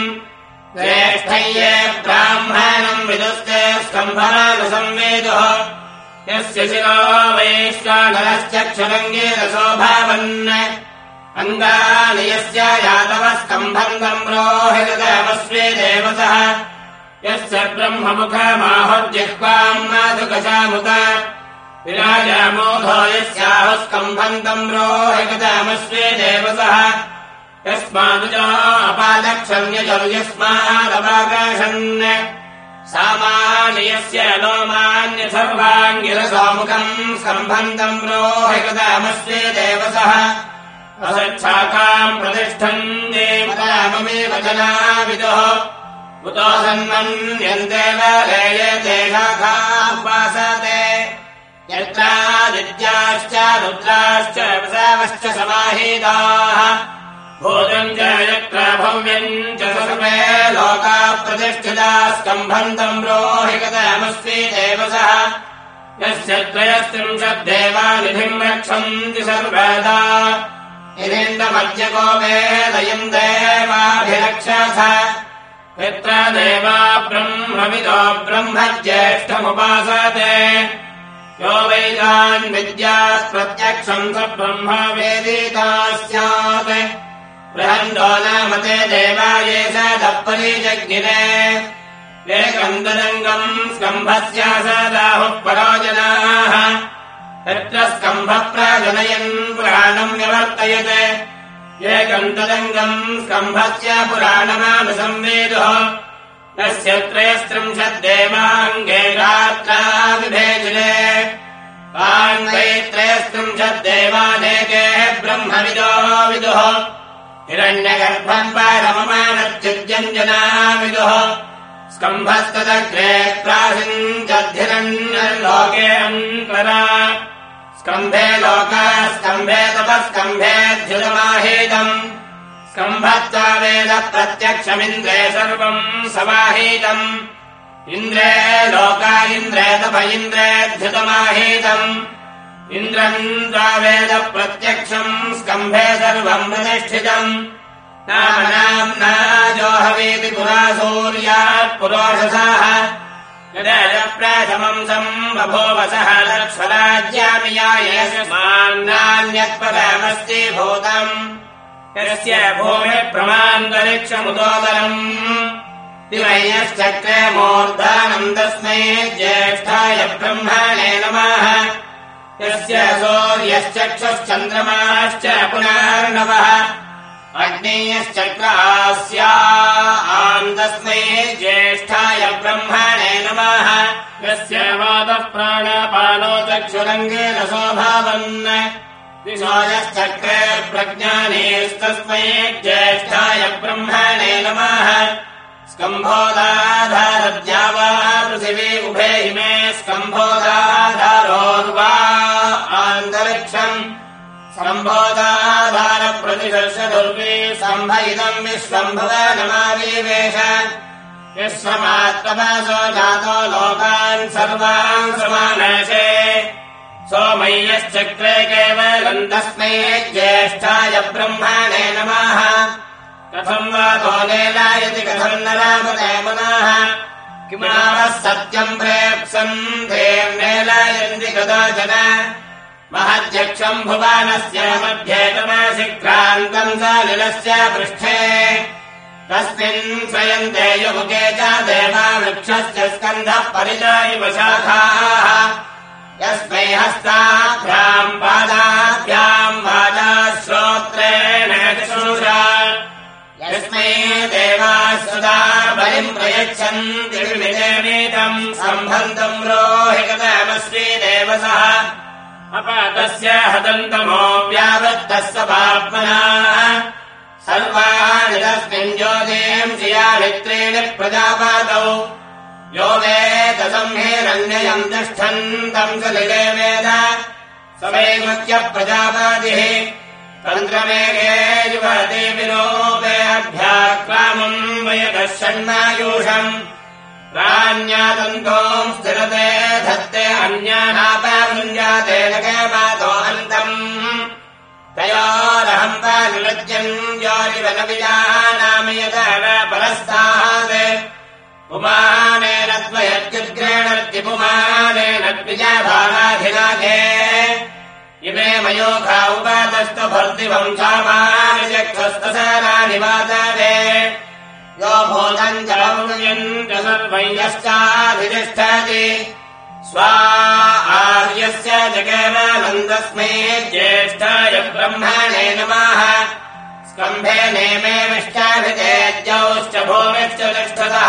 श्रेष्ठय्ये ब्राह्मणम् विदुस्ते स्कम्भरानुसंवेदुः यस्य शिरो वैश्वानरश्चक्षरङ्गीरसोभावन् अङ्गानि यस्य यादवः स्कम्भन्तम् रोहितमस्मे देवतः। यस्य ब्रह्ममुखमाहुर्जिह्वाम् माधुकशामुत विराजामोघो यस्याः स्कम्भन्तम् रोहिगतामस्मे देवसः। यस्मादुजापादक्षम्यजर्यस्मादवाकाशन् सामान्यस्य लोमान्य सर्वाङ्गिरसोमुखम् सम्बन्धम् रोहिगतामस्मे देवसः। असच्छाखाम् प्रतिष्ठन् देवताममेव जनाविदुः। कुतो सन्मन्यन्तेव लेयते शाखामुपासते यत्रादित्याश्च रुद्राश्च वसावश्च समाहीताः। भोजम् च यत्र भव्यम् च सर्वे लोका प्रतिष्ठिताः स्कम्भन्तम् रोहिगतमस्मि देवसः यस्य त्रयस्त्रिंशद्देवानिधिम् रक्षन्ति सर्वदा। इदिन्दमद्यको वेदयम् देवाभिरक्षथ यत्र देवा ब्रह्मविदो ब्रह्म ज्येष्ठमुपासते यो वैदान् विद्यात् प्रत्यक्षम् स ब्रह्म वेदिता स्यात् बृहन्दो नामते देवाये एकन्दरङ्गम् स्कम्भस्यासदाहुः परोजनाः यत्र स्कम्भप्रजनयन् पुराणम् व्यवर्तयते एकम् तदङ्गम् स्कम्भस्य पुराणमानुसंवेदुः तस्य त्रयस्त्रिंशद्देवाङ्गे विभेदिने तान्वै त्रयस्त्रिंशद्देवानेके ब्रह्मविदो विदुः। हिरण्यगर्भम् परममानत्युज्यञ्जना विदुः स्कम्भस्तदग्रे प्रासिञ्चद्धिरण्यलोके अन्तरा स्कम्भे लोका स्कम्भे तपस्कम्भेऽध्युतमाहीतम् स्कम्भत्वा वेद प्रत्यक्षमिन्द्रे सर्वम् समाहीतम्। इन्द्रे लोका इन्द्रे तप इन्द्रेऽध्युतमाहीतम् इन्द्रम् वेद प्रत्यक्षम् स्कम्भे सर्वम् प्रतिष्ठितम्। नाम नाम्ना जोहवेति पुरा सूर्यात् पुरोषसाः। यदा प्रथमम् सम् बभोवसः लक्ष्मराज्यामियायस्मान्नान्यत्पदमस्ति भूतम् यस्य भूमिः प्रमान्तरिक्षमुदोदरम्। तस्मै ज्येष्ठाय ब्रह्मणे नमः। यस्य सूर्यश्चक्षुश्चन्द्रमाश्च पुनर्नवः अग्नेयश्चक्रास्या आन्दस्मै ज्येष्ठाय ब्रह्मणे नमः। यस्य वादः प्राणापानो चक्षुरङ्गेन स्वभावन् दिशोयश्चक्रे प्रज्ञानेस्तस्मै ज्येष्ठाय ब्रह्मणे नमः। स्कम्भोदाधारद्या वा पृथिवी उभे इमे स्कम्भोदाधारोर्वा आन्तरिक्षम्। सम्भोदाधारप्रतिशर्ष दुर्गे सम्भ इदम् विश्वम्भवनमाविवेश विश्वमात्मसो जातो लोकान् सर्वान् समानशे सोमय्यश्चक्रे केवलम् तस्मै ज्येष्ठाय ब्रह्मणे नमः। कथम् वा तोलेलायति कथम् न रामते मनाः। किमावः सत्यम् प्रेप्सन् देव्नेलायन्ति कदाचन। महध्यक्षम् भुवानस्य मध्येतमाशिक्रान्तम् सालिलस्य पृष्ठे। तस्मिन् स्वयम् देयुमुखे च देवा वृक्षस्य स्कन्धः परिचायिव शाखाः यस्मै हस्ताभ्याम् पादाभ्याम् वाचा श्रोत्रेण यस्मै देवास्तुदा बलिम् प्रयच्छन्ति विजयमेतम् सम्बन्धम् रोहिगतमस्वी देवसः अपतस्य हदन्तमो व्यावृत्तस्य पाप्मना। सर्वाणि तस्मिन् ज्योतिम् श्रियामित्रेण प्रजापातौ यो वेदसंहेरण्ययम् तिष्ठन्तम् सलिले वेद। सवैमुच्य प्रजापातिः तन्त्रमेघे युवते विलोपेऽभ्याक्रामम् वयतः षण्मायूषम् प्राण्यातन्तोम् स्थिरते धत्ते अन्यानापावृञ्जाते न केमातो अन्तम् तयोरहम् वा परस्तात् पुमानेन उपादस्तभर्तिवंसामानि चक्षस्तसाराणि वादरे यो भूतम् जलम् च सर्वैयश्चाधितिष्ठति। स्वा आर्यस्य जगेवानन्दस्मै ज्येष्ठाय ब्रह्मणे नमः। स्कम्भे नेमे विष्टाभितेज्यौश्च भूमिश्च तिष्ठतः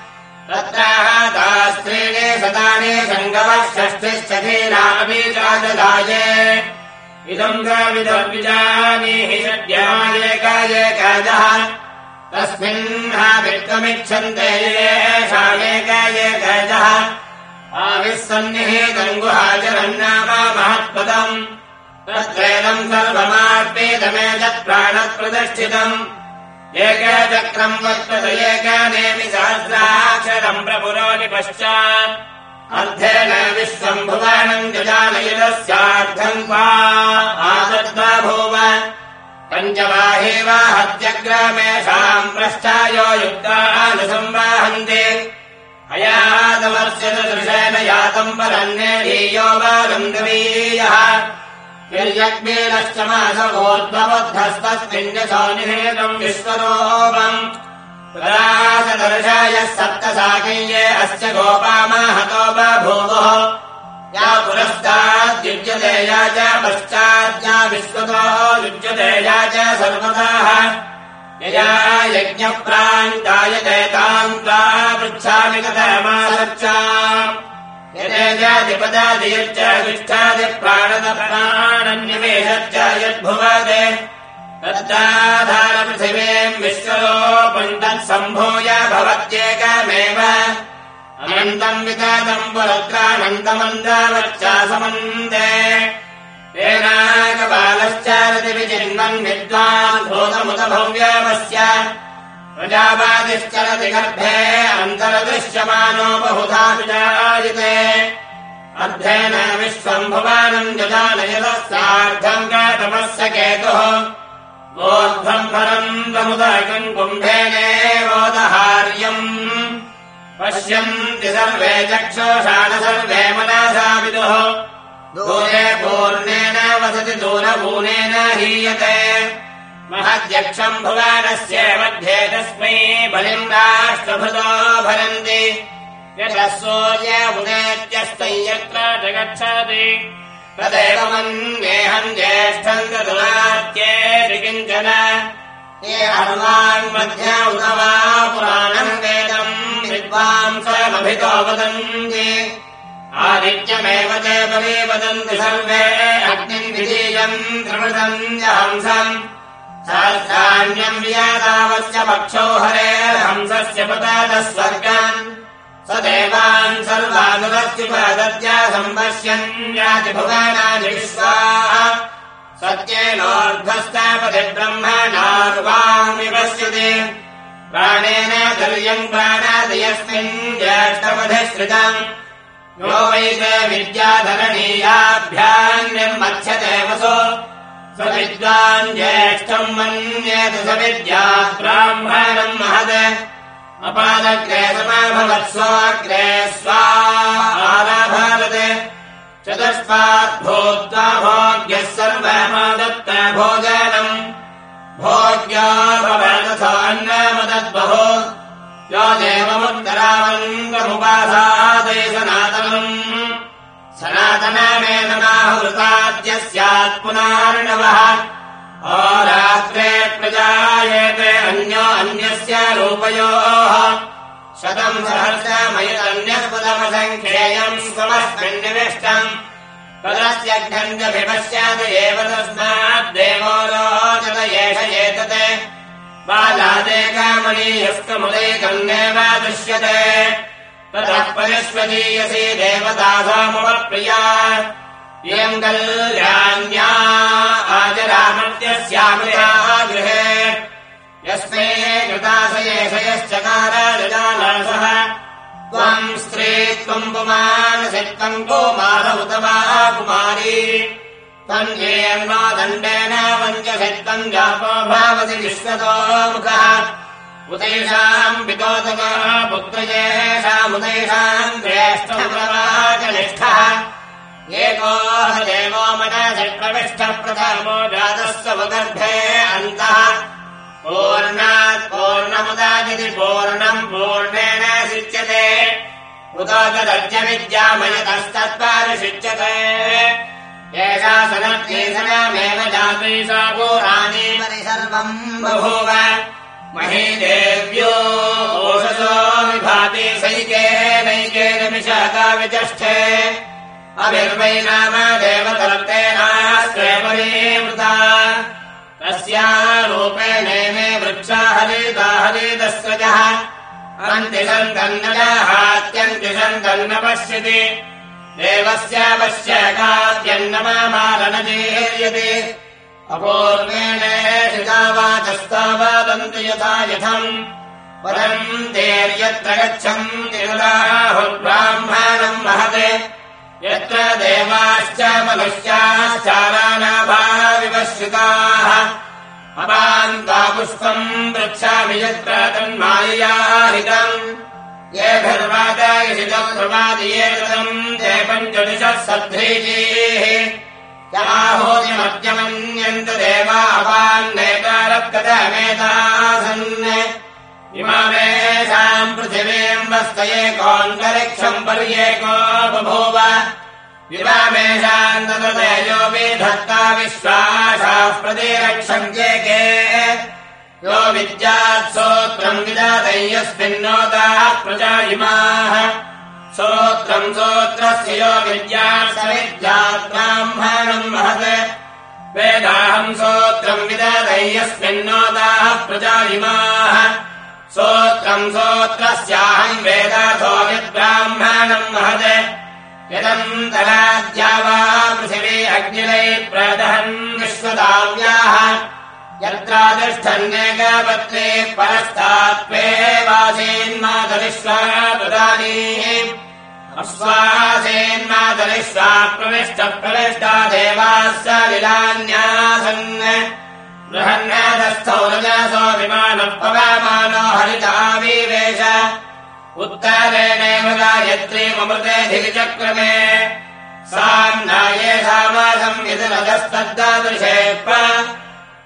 शङ्गवः षष्टिश्च धीराभिजाददाये इदम् गाविदर्विजानीहि षड्यायेकायेकाजः तस्मिन् हा वित्तमिच्छन्ते येषामेकायेकाजः आविस्सन्निहितम् गुहाचरन्नाम महत्पदम्। तत्रेदम् सर्वमार्पेदमेतत् प्राणप्रतिष्ठितम् एकचक्रम् वर्तत एकानेमि सहस्राक्षरम् प्रपुरोनि पश्चात्। अर्धेन विश्वम् भुवानम् जजानयदस्यार्थम् वा आदद्वा भूव। पञ्चवाहे वा हत्यग्रामेषाम् पृष्ठायो युक्तानुसंवाहन्ते अयादमर्शदृशेन यातम् परन्ने धीयो वारन्दवीयः निर्यग्मेलश्च मासवोद्भवद्धस्तस्मिन्यसौनिहेतम् विश्वरोपम्। प्रदासदर्शायः सप्तसाकय्ये अस्य गोपामाहतो बभूवः। या पुरस्ताद्युज्यते या च पश्चाद्या विश्वतो युज्यते या च सर्वदाः यया यज्ञप्रान्तायते ताम् ता पृच्छामि कथमासर्चा यदेजादिपदादियच्च विष्ठादिप्राणदप्राणन्निवेशच्च यद्भुवते तद्धाधारपृथिवीम् विश्वरोपम् तत्सम्भूय भवत्येकमेव। अनन्तम् वितातम् पुरत्रानन्तमन्दावच्चासमन्दे तेनाकपालश्चारति विचिन्वन् विद्वान् भूतमुत भव्यामस्य प्रजापादिश्चरति गर्भे अन्तरदृश्यमानो बहुधा विजायते। अध्ययन विश्वम् भुवानम् जजानयतः सार्धम् गातमस्य केतुः वोध्वम् परम् तमुदकम् कुम्भेनेवोदहार्यम् पश्यन्ति सर्वे चक्षुषाण सर्वे मनसा विदुः। दूरे पूर्णेन वसति दूरभूनेन हीयते महद्यक्षम् भुवानस्य मध्ये तस्मै बलिम् राष्ट्रभृतो भरन्ति। यत्र च गच्छति तदेव मन्येऽहम् ज्येष्ठम् तदुरात्येति किञ्चन ये हनुमान्मध्य उत वा पुराणम् वेदम् विद्वांसमभितो वदन्ति। आदित्यमेव परे वदन्ति सर्वे। अग्निम् विधीयम् त्रिवृतम् च हंसम् वियादावस्य पक्षो हरेर्हंसस्य पदातः स्वर्गान्। स देवान् सर्वानुरत्युपदत्या सम्पश्यन् याति भुवानानि विश्वाः। सत्येनोर्ध्वस्तापति ब्रह्मणार्वाम् विपश्यति प्राणेन तुल्यम् प्राणादयस्मिन् ज्येष्ठपथिसृतम् यो वै च विद्याधरणीयाभ्याम् निर्मथ्यते वसो स विद्वान् ज्येष्ठम् मन्येत विद्या ब्राह्मणम् महद अपादग्रे स्वाराभारत चतुष्पात् भूत्वा भोग्यः सर्वमादत्त भोजनम्। भोग्या भवतथान्नमदद्बहो यो देवमुत्तरामङ्गमुपासादय स्यात् पुनार्णवः। रात्रे प्रजायेते अन्यो अन्यस्य रूपयोः। शतम् सहस्रमयदन्यः पदमसङ्ख्येयम् स्वमस्मिन्निविष्टम् पदस्य घ्नन्दभिपश्चात् एव तस्माद्देवो रोचत एष एतत्। बालादेकामणीयस्कमुदैकन्नेव दृश्यते। ततः परिष्वदीयसी देवतासामुपप्रिया इयम् कल्याण्या आजरामत्यस्यामृहाः गृहे। यस्मै कृताशयेशयश्चकाराजालासः त्वम् त्वम् त्वम् कुमार उत वा कुमारी। त्वम् येन्वा दण्डेन वञ्चसि त्वम् जापो भावति विश्वतो मुखः। उदैषाम् पितोदकः पुत्रयेषामुदैषाम् ज्येष्ठप्रवाचनिष्ठः एको देवो मनसि प्रविष्टः प्रथमो जातः स्वगर्भे अन्तः। पूर्णात् पूर्णमुदादिति पूर्णम् पूर्णेन शिच्यते उतो तदज्ञविद्यामयतस्तत्पारिषिच्यते एषा सनत्येषणामेव जाते सा पुराणे। परिसर्वम् बभूव। महीदेव्यो ओषसो विभाति सैकेनैकेन मिशाका विचष्टे अभिर्वै नाम देवतर्तेनास्त्वेपरीवृता तस्या रूपेणेमे वृक्षा हरिता हरितस्रजः अन्तिषन्तन्नजाहात्यन्तिषन्तन्न पश्यति देवस्य पश्य काव्यन्नमामारणजीर्यते अपूर्वेण शितावाचस्तावादन्ति यथा यथम्। परम् तेर्यत्र गच्छन्ति ब्राह्मणम् महते यत्र देवाश्च मनुष्याश्चारानाभाविवश्रिताः। अपान्ता पुष्पम् पृच्छामि यत्र तन्माययाहितम्। ये ते पञ्चदशः सध्रीजीः याहोतिमद्यमन्यन्त देवापान्नेतारकथमेतासन् इमामेषाम् पृथिवीम् वस्तयेकोऽन्तरिक्षम् पर्येको बभूव। इमामेषाम् तदतयो विधत्ता विश्वासाः प्रतिरक्षन्त्येके यो विद्यात् सोत्रम् विदातै यस्मिन्नोदाः प्रजा इमाः सोत्रम् सोत्रस्य यो विद्यात् स विद्यात् ब्राह्मणम् महत्। वेदाहम् सोत्रम् विदधय्यस्मिन्नोदाः प्रजा इमाः सोत्रम् सोत्रस्याहम् वेदाथो यद्ब्राह्मणम् महद यदन्तराज्या वा पृथिवी अग्निलै प्रदहन् विश्वदाव्याः। यत्रातिष्ठन्येकपत्रे परस्तात्त्वेवासेन्मातरिष्वा प्रदानीः अश्वासेन्मातरिष्वा प्रविष्ट प्रविष्टा देवाश्च लिलान्यासन् बृहन्नदस्थौ रजसो विमानः पवामानो हरिताविवेश उत्तरेणेव सामासम् यदि रजस्तद्दादृशेप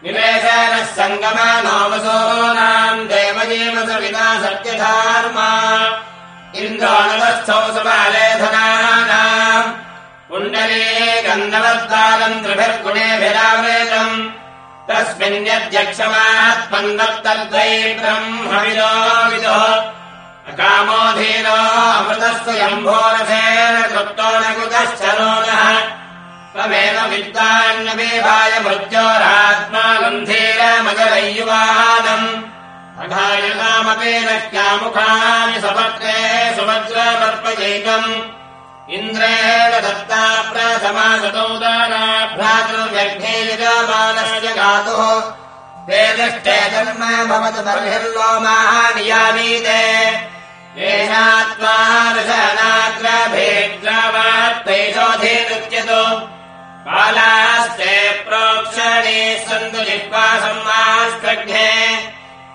निवेशनः सङ्गमानोमसोनाम् देवजीवसविता सत्यधार्मा। इन्द्राणवस्थौ समालेधनानाम् कुण्डले गन्धवद्वालम् त्रिभिर्गुणेभिरावृतम् तस्मिन्यध्यक्षमात्मन्वत्तद्वै ब्रह्मविदो विदो अकामोधीनो अमृतस्य यम्भोरथेन कृतो न त्वमेव विद्वान्नमेवाय मृत्योरात्मा गन्धीरमजरयुवानम् अघायतामपि न क्यामुखानि सपत्रे सुभद्रमर्पयैकम् इन्द्रेण दत्ता प्रथमासतौ दाना भ्रातृव्यग्ने यजमानस्य गातुः। वेदष्टे जन्म भवतु बर्हिर्लोमाः नियामीते। येषात्मा रशनाग्रभेद्रावात्तैषोऽधिनृत्यतो बालास्ते प्रोक्षणे सन्तु जिह्वा सम्मास्कघ्ने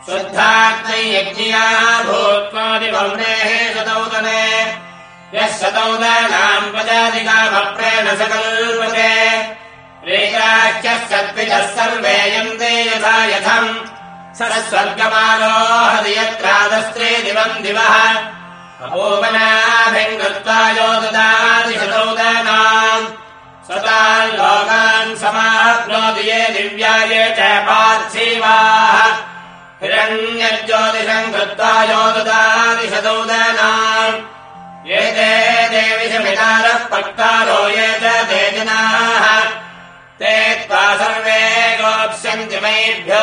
शुद्धाग्नै यज्ञिया भूत्वादिवम्नेः शतौदने यः शतौदनाम् पदादिकामप्रेण सकल्पते। प्रेयाख्यः सद्विजः सर्वे यन्ते यथा यथम्। सरस्वर्गमारोहति यत्रादस्त्रे दिवम् दिवः। अपोमनाभिम् कृत्वा यो ददातिशतौदनाम् सतान् लोकान् समाप्नोति ये दिव्याय च पार्थिवाः। हिरण्यज्योतिषम् कृत्वा यो ददातिशतौदनाम् ये ते देविषमितारः पक्तारो ये च ते जनाः ते त्वा सर्वे गोप्स्यन्ति मयिभ्यो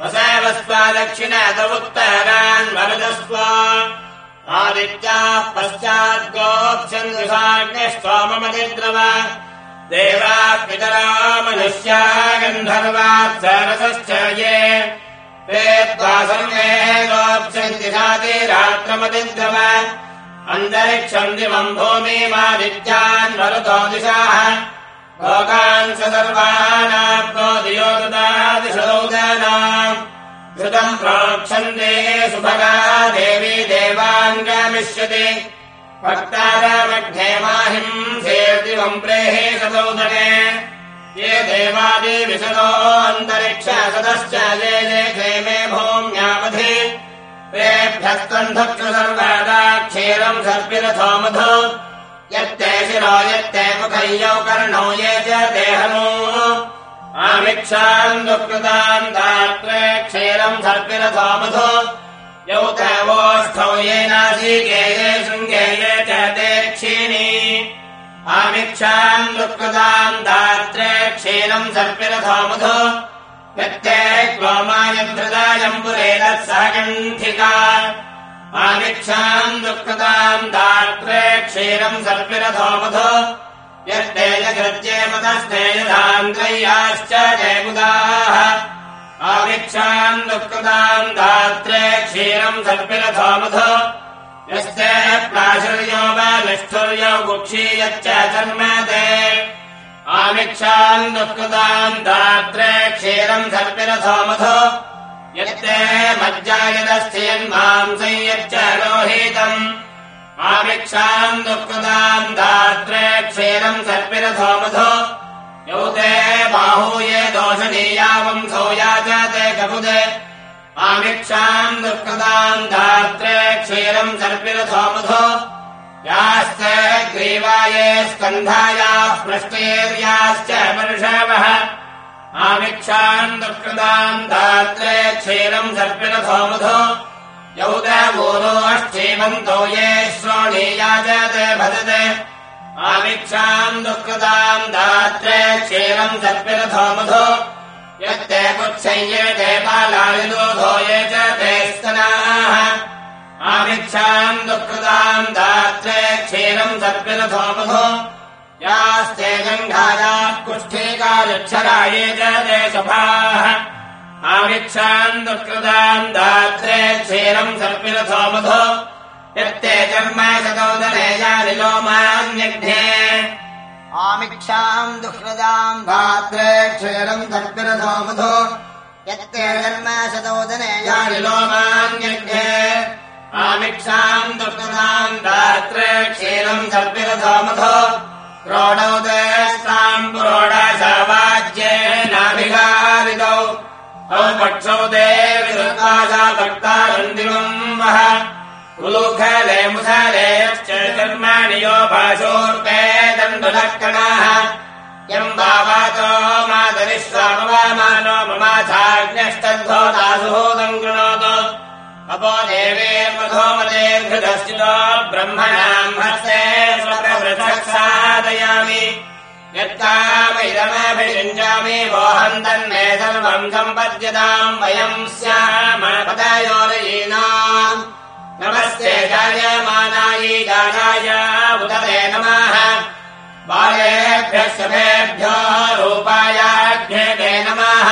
वसावस्त्वा आदित्याः साग्निस्त्वाममतिद्रव देवाः पितरा मनुष्या गन्धर्वात् सरसश्च ये ते त्वा सर्वे गोप्स्यन्ति सातिरात्रमतिद्रव अन्तरिक्षम् दिवम् भूमिमादित्यान् मरुतो दिशाः। लोकान् स सर्वानाप्नोति यो ददादिशदौदानाम् घृतम् प्रोक्षन्ते सुभगा देवी देवान् गमिष्यति। भक्तारामघ्ने माहिम् सेर्दिवम् प्रेहे सदौदने ये देवादिविशदो अन्तरिक्ष सदश्च ये ये क्षेमे भूम्यावधि। तेभ्यस्तन्धक्ष सर्वदा क्षीरम् सर्पिरथो मधु। यत्ते शिरो यत्ते मुखय्यौ कर्णौ ये च देहनो आमिक्षाम् दुःकृताम् दात्रे क्षीरम् सर्पिरथो मधु। यौ तवोष्ठौ येनासीके ये शृङ्गे ये च ते आमिक्षाम् दुःकृताम् दात्रे क्षीरम् सर्पिरथो मधु यत्ते क्लोमायधृदायम् पुरेदत्सह कण्ठिका दुःखताम् दात्रे क्षीरम् सर्पिरथो मधु यत्ते जगृत्ये मतस्ते यथान्त्रय्याश्च जयमुदाः। आमिक्षाम् दुःखताम् दात्रे क्षीरम् सर्पिरथो मधु यस्ते प्राशुर्यो वा निष्ठुर्यो गुक्षीयच्च चर्मते आमिक्षाम् दुःखताम् दात्रे क्षीरम् सर्पिरथो मधु। यत्ते मज्जायदस्थियन्माम् संयच्च लोहितम्। आमिक्षाम् दुःखताम् दात्रे क्षीरम् सर्पिरथो मधु। यौ ते बाहूये दोषणीयावंसो याचते कबुदे आमिक्षाम् दुःखताम् दात्रे क्षीरम् सर्पिरथो मधु याश्च ग्रीवाये स्कन्धायाः पृष्टेर्याश्च वर्षवः आमिक्षाम् दुःखदाम् दात्रे क्षीरम् सर्पिरथो मधु यौ देवोरो अष्टीमन्तो ये श्रोणीया च ते भजते। आमिक्षाम् दुःकृताम् दात्रे क्षीरम् सर्पिरथो मधु यत्ते पुच्छय्ये पालायुदोधो ये च ते स्तनाः। आमिक्षाम् दुःकृताम् दात्रे क्षीरम् मधु यास्ते गङ्गायाः कुष्ठीकालक्षराये च ते सभाः आमिक्षाम् दुःकृताम् दात्रे क्षीरम् सर्पिरथो मधु यत्ते कर्म शतोदने यानिलोमान्यघ्ने आमिक्षाम् दुःखदाम् धात्रे क्षीरम् सर्पिरथो मधो यत्ते जन्म शतोदने यानिलोमान्यघ्ने आमिक्षाम् दुःखदाम् दात्रे क्षीरम् सर्पिरथो मधो क्रोडौदयस्ताम् पुरोडाशावाज्येनाभिगारितौ औ पक्षौ देविरुद्वासा भक्तारन्दिवम् वः। उलूखले मुसलेश्च कर्माणि यो भाषोर्पे यम् बावातो मातरिष्वामवामानो ममाथाग्न्यष्टद्धो दासुहोदम् कृणोतु। अपो देवेर्मधोमदेर्घृतश्चितो ब्रह्मणाम् हस्ते स्वप्रवृथक् साधयामि यत्कामैदमभिषिञ्जामि वोहम् तन्मे सर्वम् सम्पद्यताम् वयम् स्यामपदयोरयीनाम् नमस्ते जायमानायै जागाय उदते नमः शभेभ्यो रूपायाभ्ये नमः।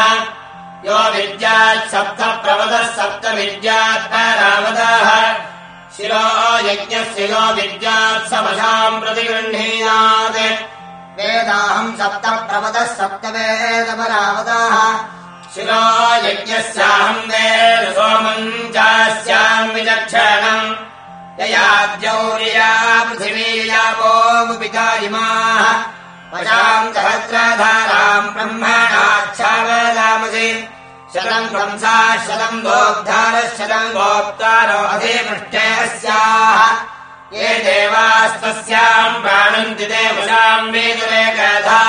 यो विद्यात् सप्त प्रवदः सप्त विद्यात् परावदः शिरो यज्ञस्य यो विद्यात् समशाम् प्रतिगृह्णीयात्। वेदाहम् सप्त प्रवदः सप्त वेदपरावदाः शिरो यज्ञस्याहम् वेद सोमम् चास्याम् विचक्षणम् ययाद्यौर्या पृथिवीयापोमुपिता इमाः वशाम् सहस्रधाराम् ब्रह्मणाच्छावदामसि शतम् कंसा शतम् दोग्धारः शतम् गोप्तारो अधिपृष्ठे अस्याः। ये देवास्तस्याम् प्राणन्ति देवशाम् वेदरे कथा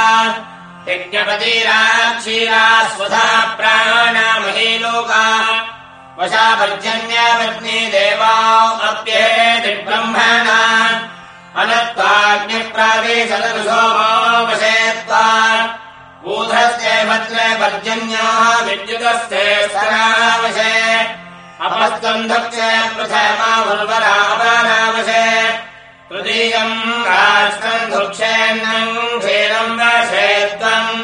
यज्ञपतीराक्षीरा स्वधा प्राणामही लोका वशापर्जन्यपत्नी देवा अप्येति ब्रह्मणा अनत्वाग्निप्रादेशदनुसोमो वशे त्वा ऊधस्ते भद्रे पर्जन्याः विद्युतस्ते स्तरावशे अपस्कन्धक्षे प्रथमावुर्वरावरावशे तृतीयम् राष्ट्रन्धुक्षेन्नम् क्षीरम् वशे त्वम्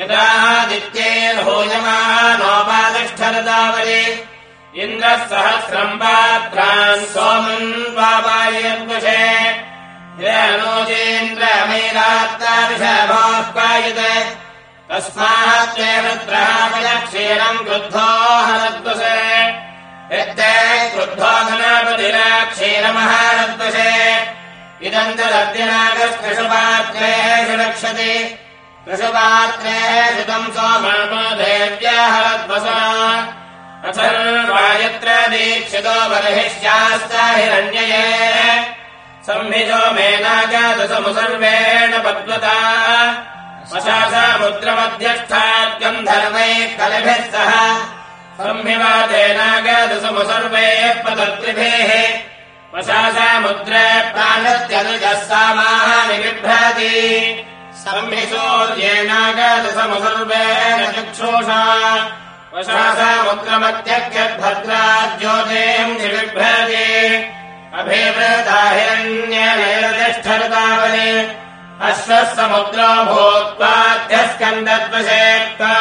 यदादित्यैर्भूयमानोपातिष्ठरदावरे इन्द्रः सहस्रम् पात्रान् सोमन् पापायद्वशे हिरणोजेन्द्रमैरात्तादिशभाःपायत तस्मात् ते रुद्रामयक्षीरम् क्रुद्धो हरद्वसे यत्ते क्रुद्धो घनापतिराक्षीरमहारद्वसे इदम् च सुरक्षति। कृषपात्रे सुतम् सोमदेव्याहरद्वसा अथर्वायत्र दीक्षितो बर्हिष्यास्ता हिरण्यये। संहिजो मेनागादसमुसर्वेण पद्वता वशासामुद्रमध्यस्थाद्यम् धर्मैः कलिभिः सह। संहिवातेनागादसमुसर्वैः पदत्रिभिः वशासामुद्रे प्राणत्यनुजः सामानि बिभ्रति संहिसोर्येनागादसमुसर्वेण चक्षुषा ज्योतिम् निबिभ्रति। हिरण्यनैरतिष्ठरतावने अश्वः समुद्रो भूत्वाध्यस्कन्दद्वशेक्ता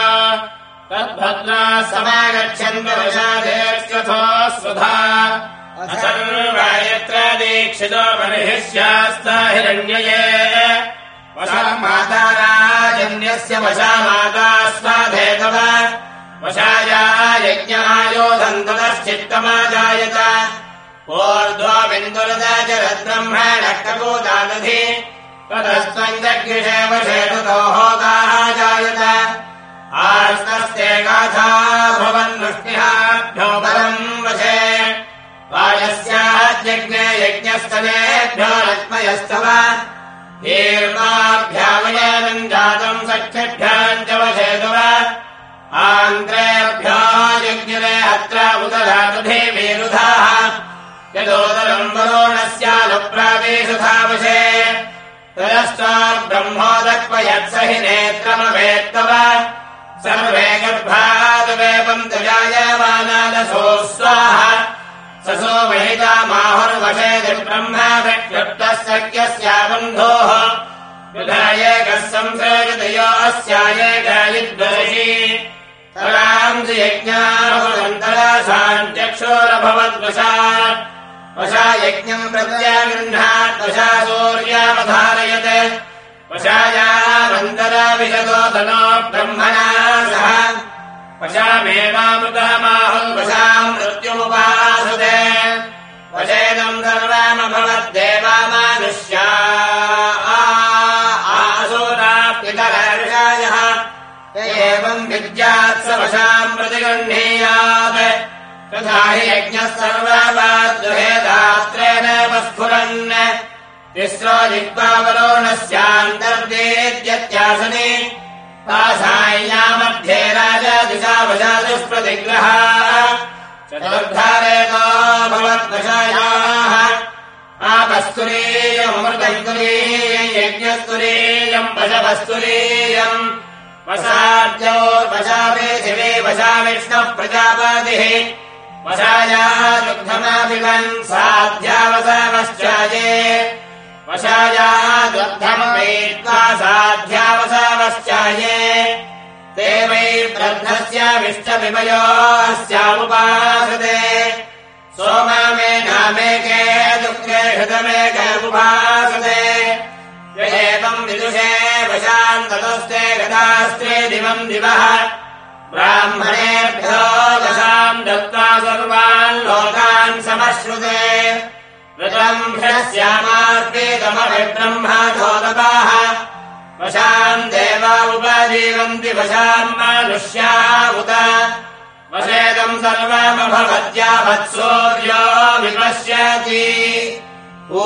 तद्भद्रा समागच्छन् वशादेश्वथो स्वधा। सर्वयत्र दीक्षितो बर्हिष्यास्ता हिरण्यये। वशा माता राजन्यस्य वशा माता स्वाधेतव वशाया यज्ञायोधन्ततश्चित्तमाजायत ोर्ध्वबिन्दुरदाचरद्ब्रह्मणः कपूदादधि ततस्त्वम् जग्विषे वशे। ततो होताः जायत आस्तस्ते गाथा भवन्वृष्टिहाभ्यो बलम् वशे वायस्याज्ञे यज्ञस्तनेभ्यो रत्मयस्तव दीर्घाभ्यामयनम् जातम् सख्यभ्याम् च वशे उदरातुभेमेरुधाः यदोदरम् वरोणस्यानुप्रावेशुधावशे तदस्ता ब्रह्मोदक्वयत्स हि नेत्रमवेत्तव। सर्वे गर्भादवेपम् तुजायमानादसो स्वाहा ससो महितामाहुर्वशेदिर्ब्रह्मा षट्युक्तः सख्यस्याबन्धोः युधायेकः संसृजतयो अस्यायेकायिद्वशी तराम् यज्ञान्तरासाञ्चक्षोरभवद्वशा वशा यज्ञम् प्रत्यागृह्णात् वशा सूर्यावधारयत् वशायामन्तराविशतो धनो ब्रह्मणा सह। वशामेवामृतमाहुम् वशाम् मृत्युमुपासुते। वशेदम् सर्वमभवद्देवामानुष्या वशाम् प्रतिगृह्णीयात् तथा हि यज्ञः सर्ववाद्गृहेदात्रेण स्फुरन् तिस्रो जिह्वावरोणस्यान्तर्देत्यत्यासने तासाय्यामध्ये राजा दिशावशादुष्प्रतिग्रह चतुर्धारेतो भवद्वशायाः। आपस्तुरीयमृतम् तुरीयम् यज्ञस्तुरीयम् पशवस्तुरीयम् वशाद्योर्वशापे शिवे वशा विष्णः प्रजापतिः वशाया साध्यावसावश्चाये। वशाया दुग्धमवेत्त्वा साध्यावसावश्चाये। ते वै ब्रह्मस्याविष्टविमयोऽस्यामुपासते। सोमा मे नामेके दुःखे य एवम् विदुषे वशाम् ततस्ते गतास्ते दिवम् दिवः। ब्राह्मणेभ्यो वशाम् दत्त्वा सर्वान् लोकान् समश्रुते। ऋतम् ह्यस्यामार्पेतमभिब्रह्माधोदपाः वशाम् देवा उपजीवन्ति वशाम् मानुष्या उत वशेदम् सर्वमभवत्यावत्सूर्यो विपश्यति। ऊ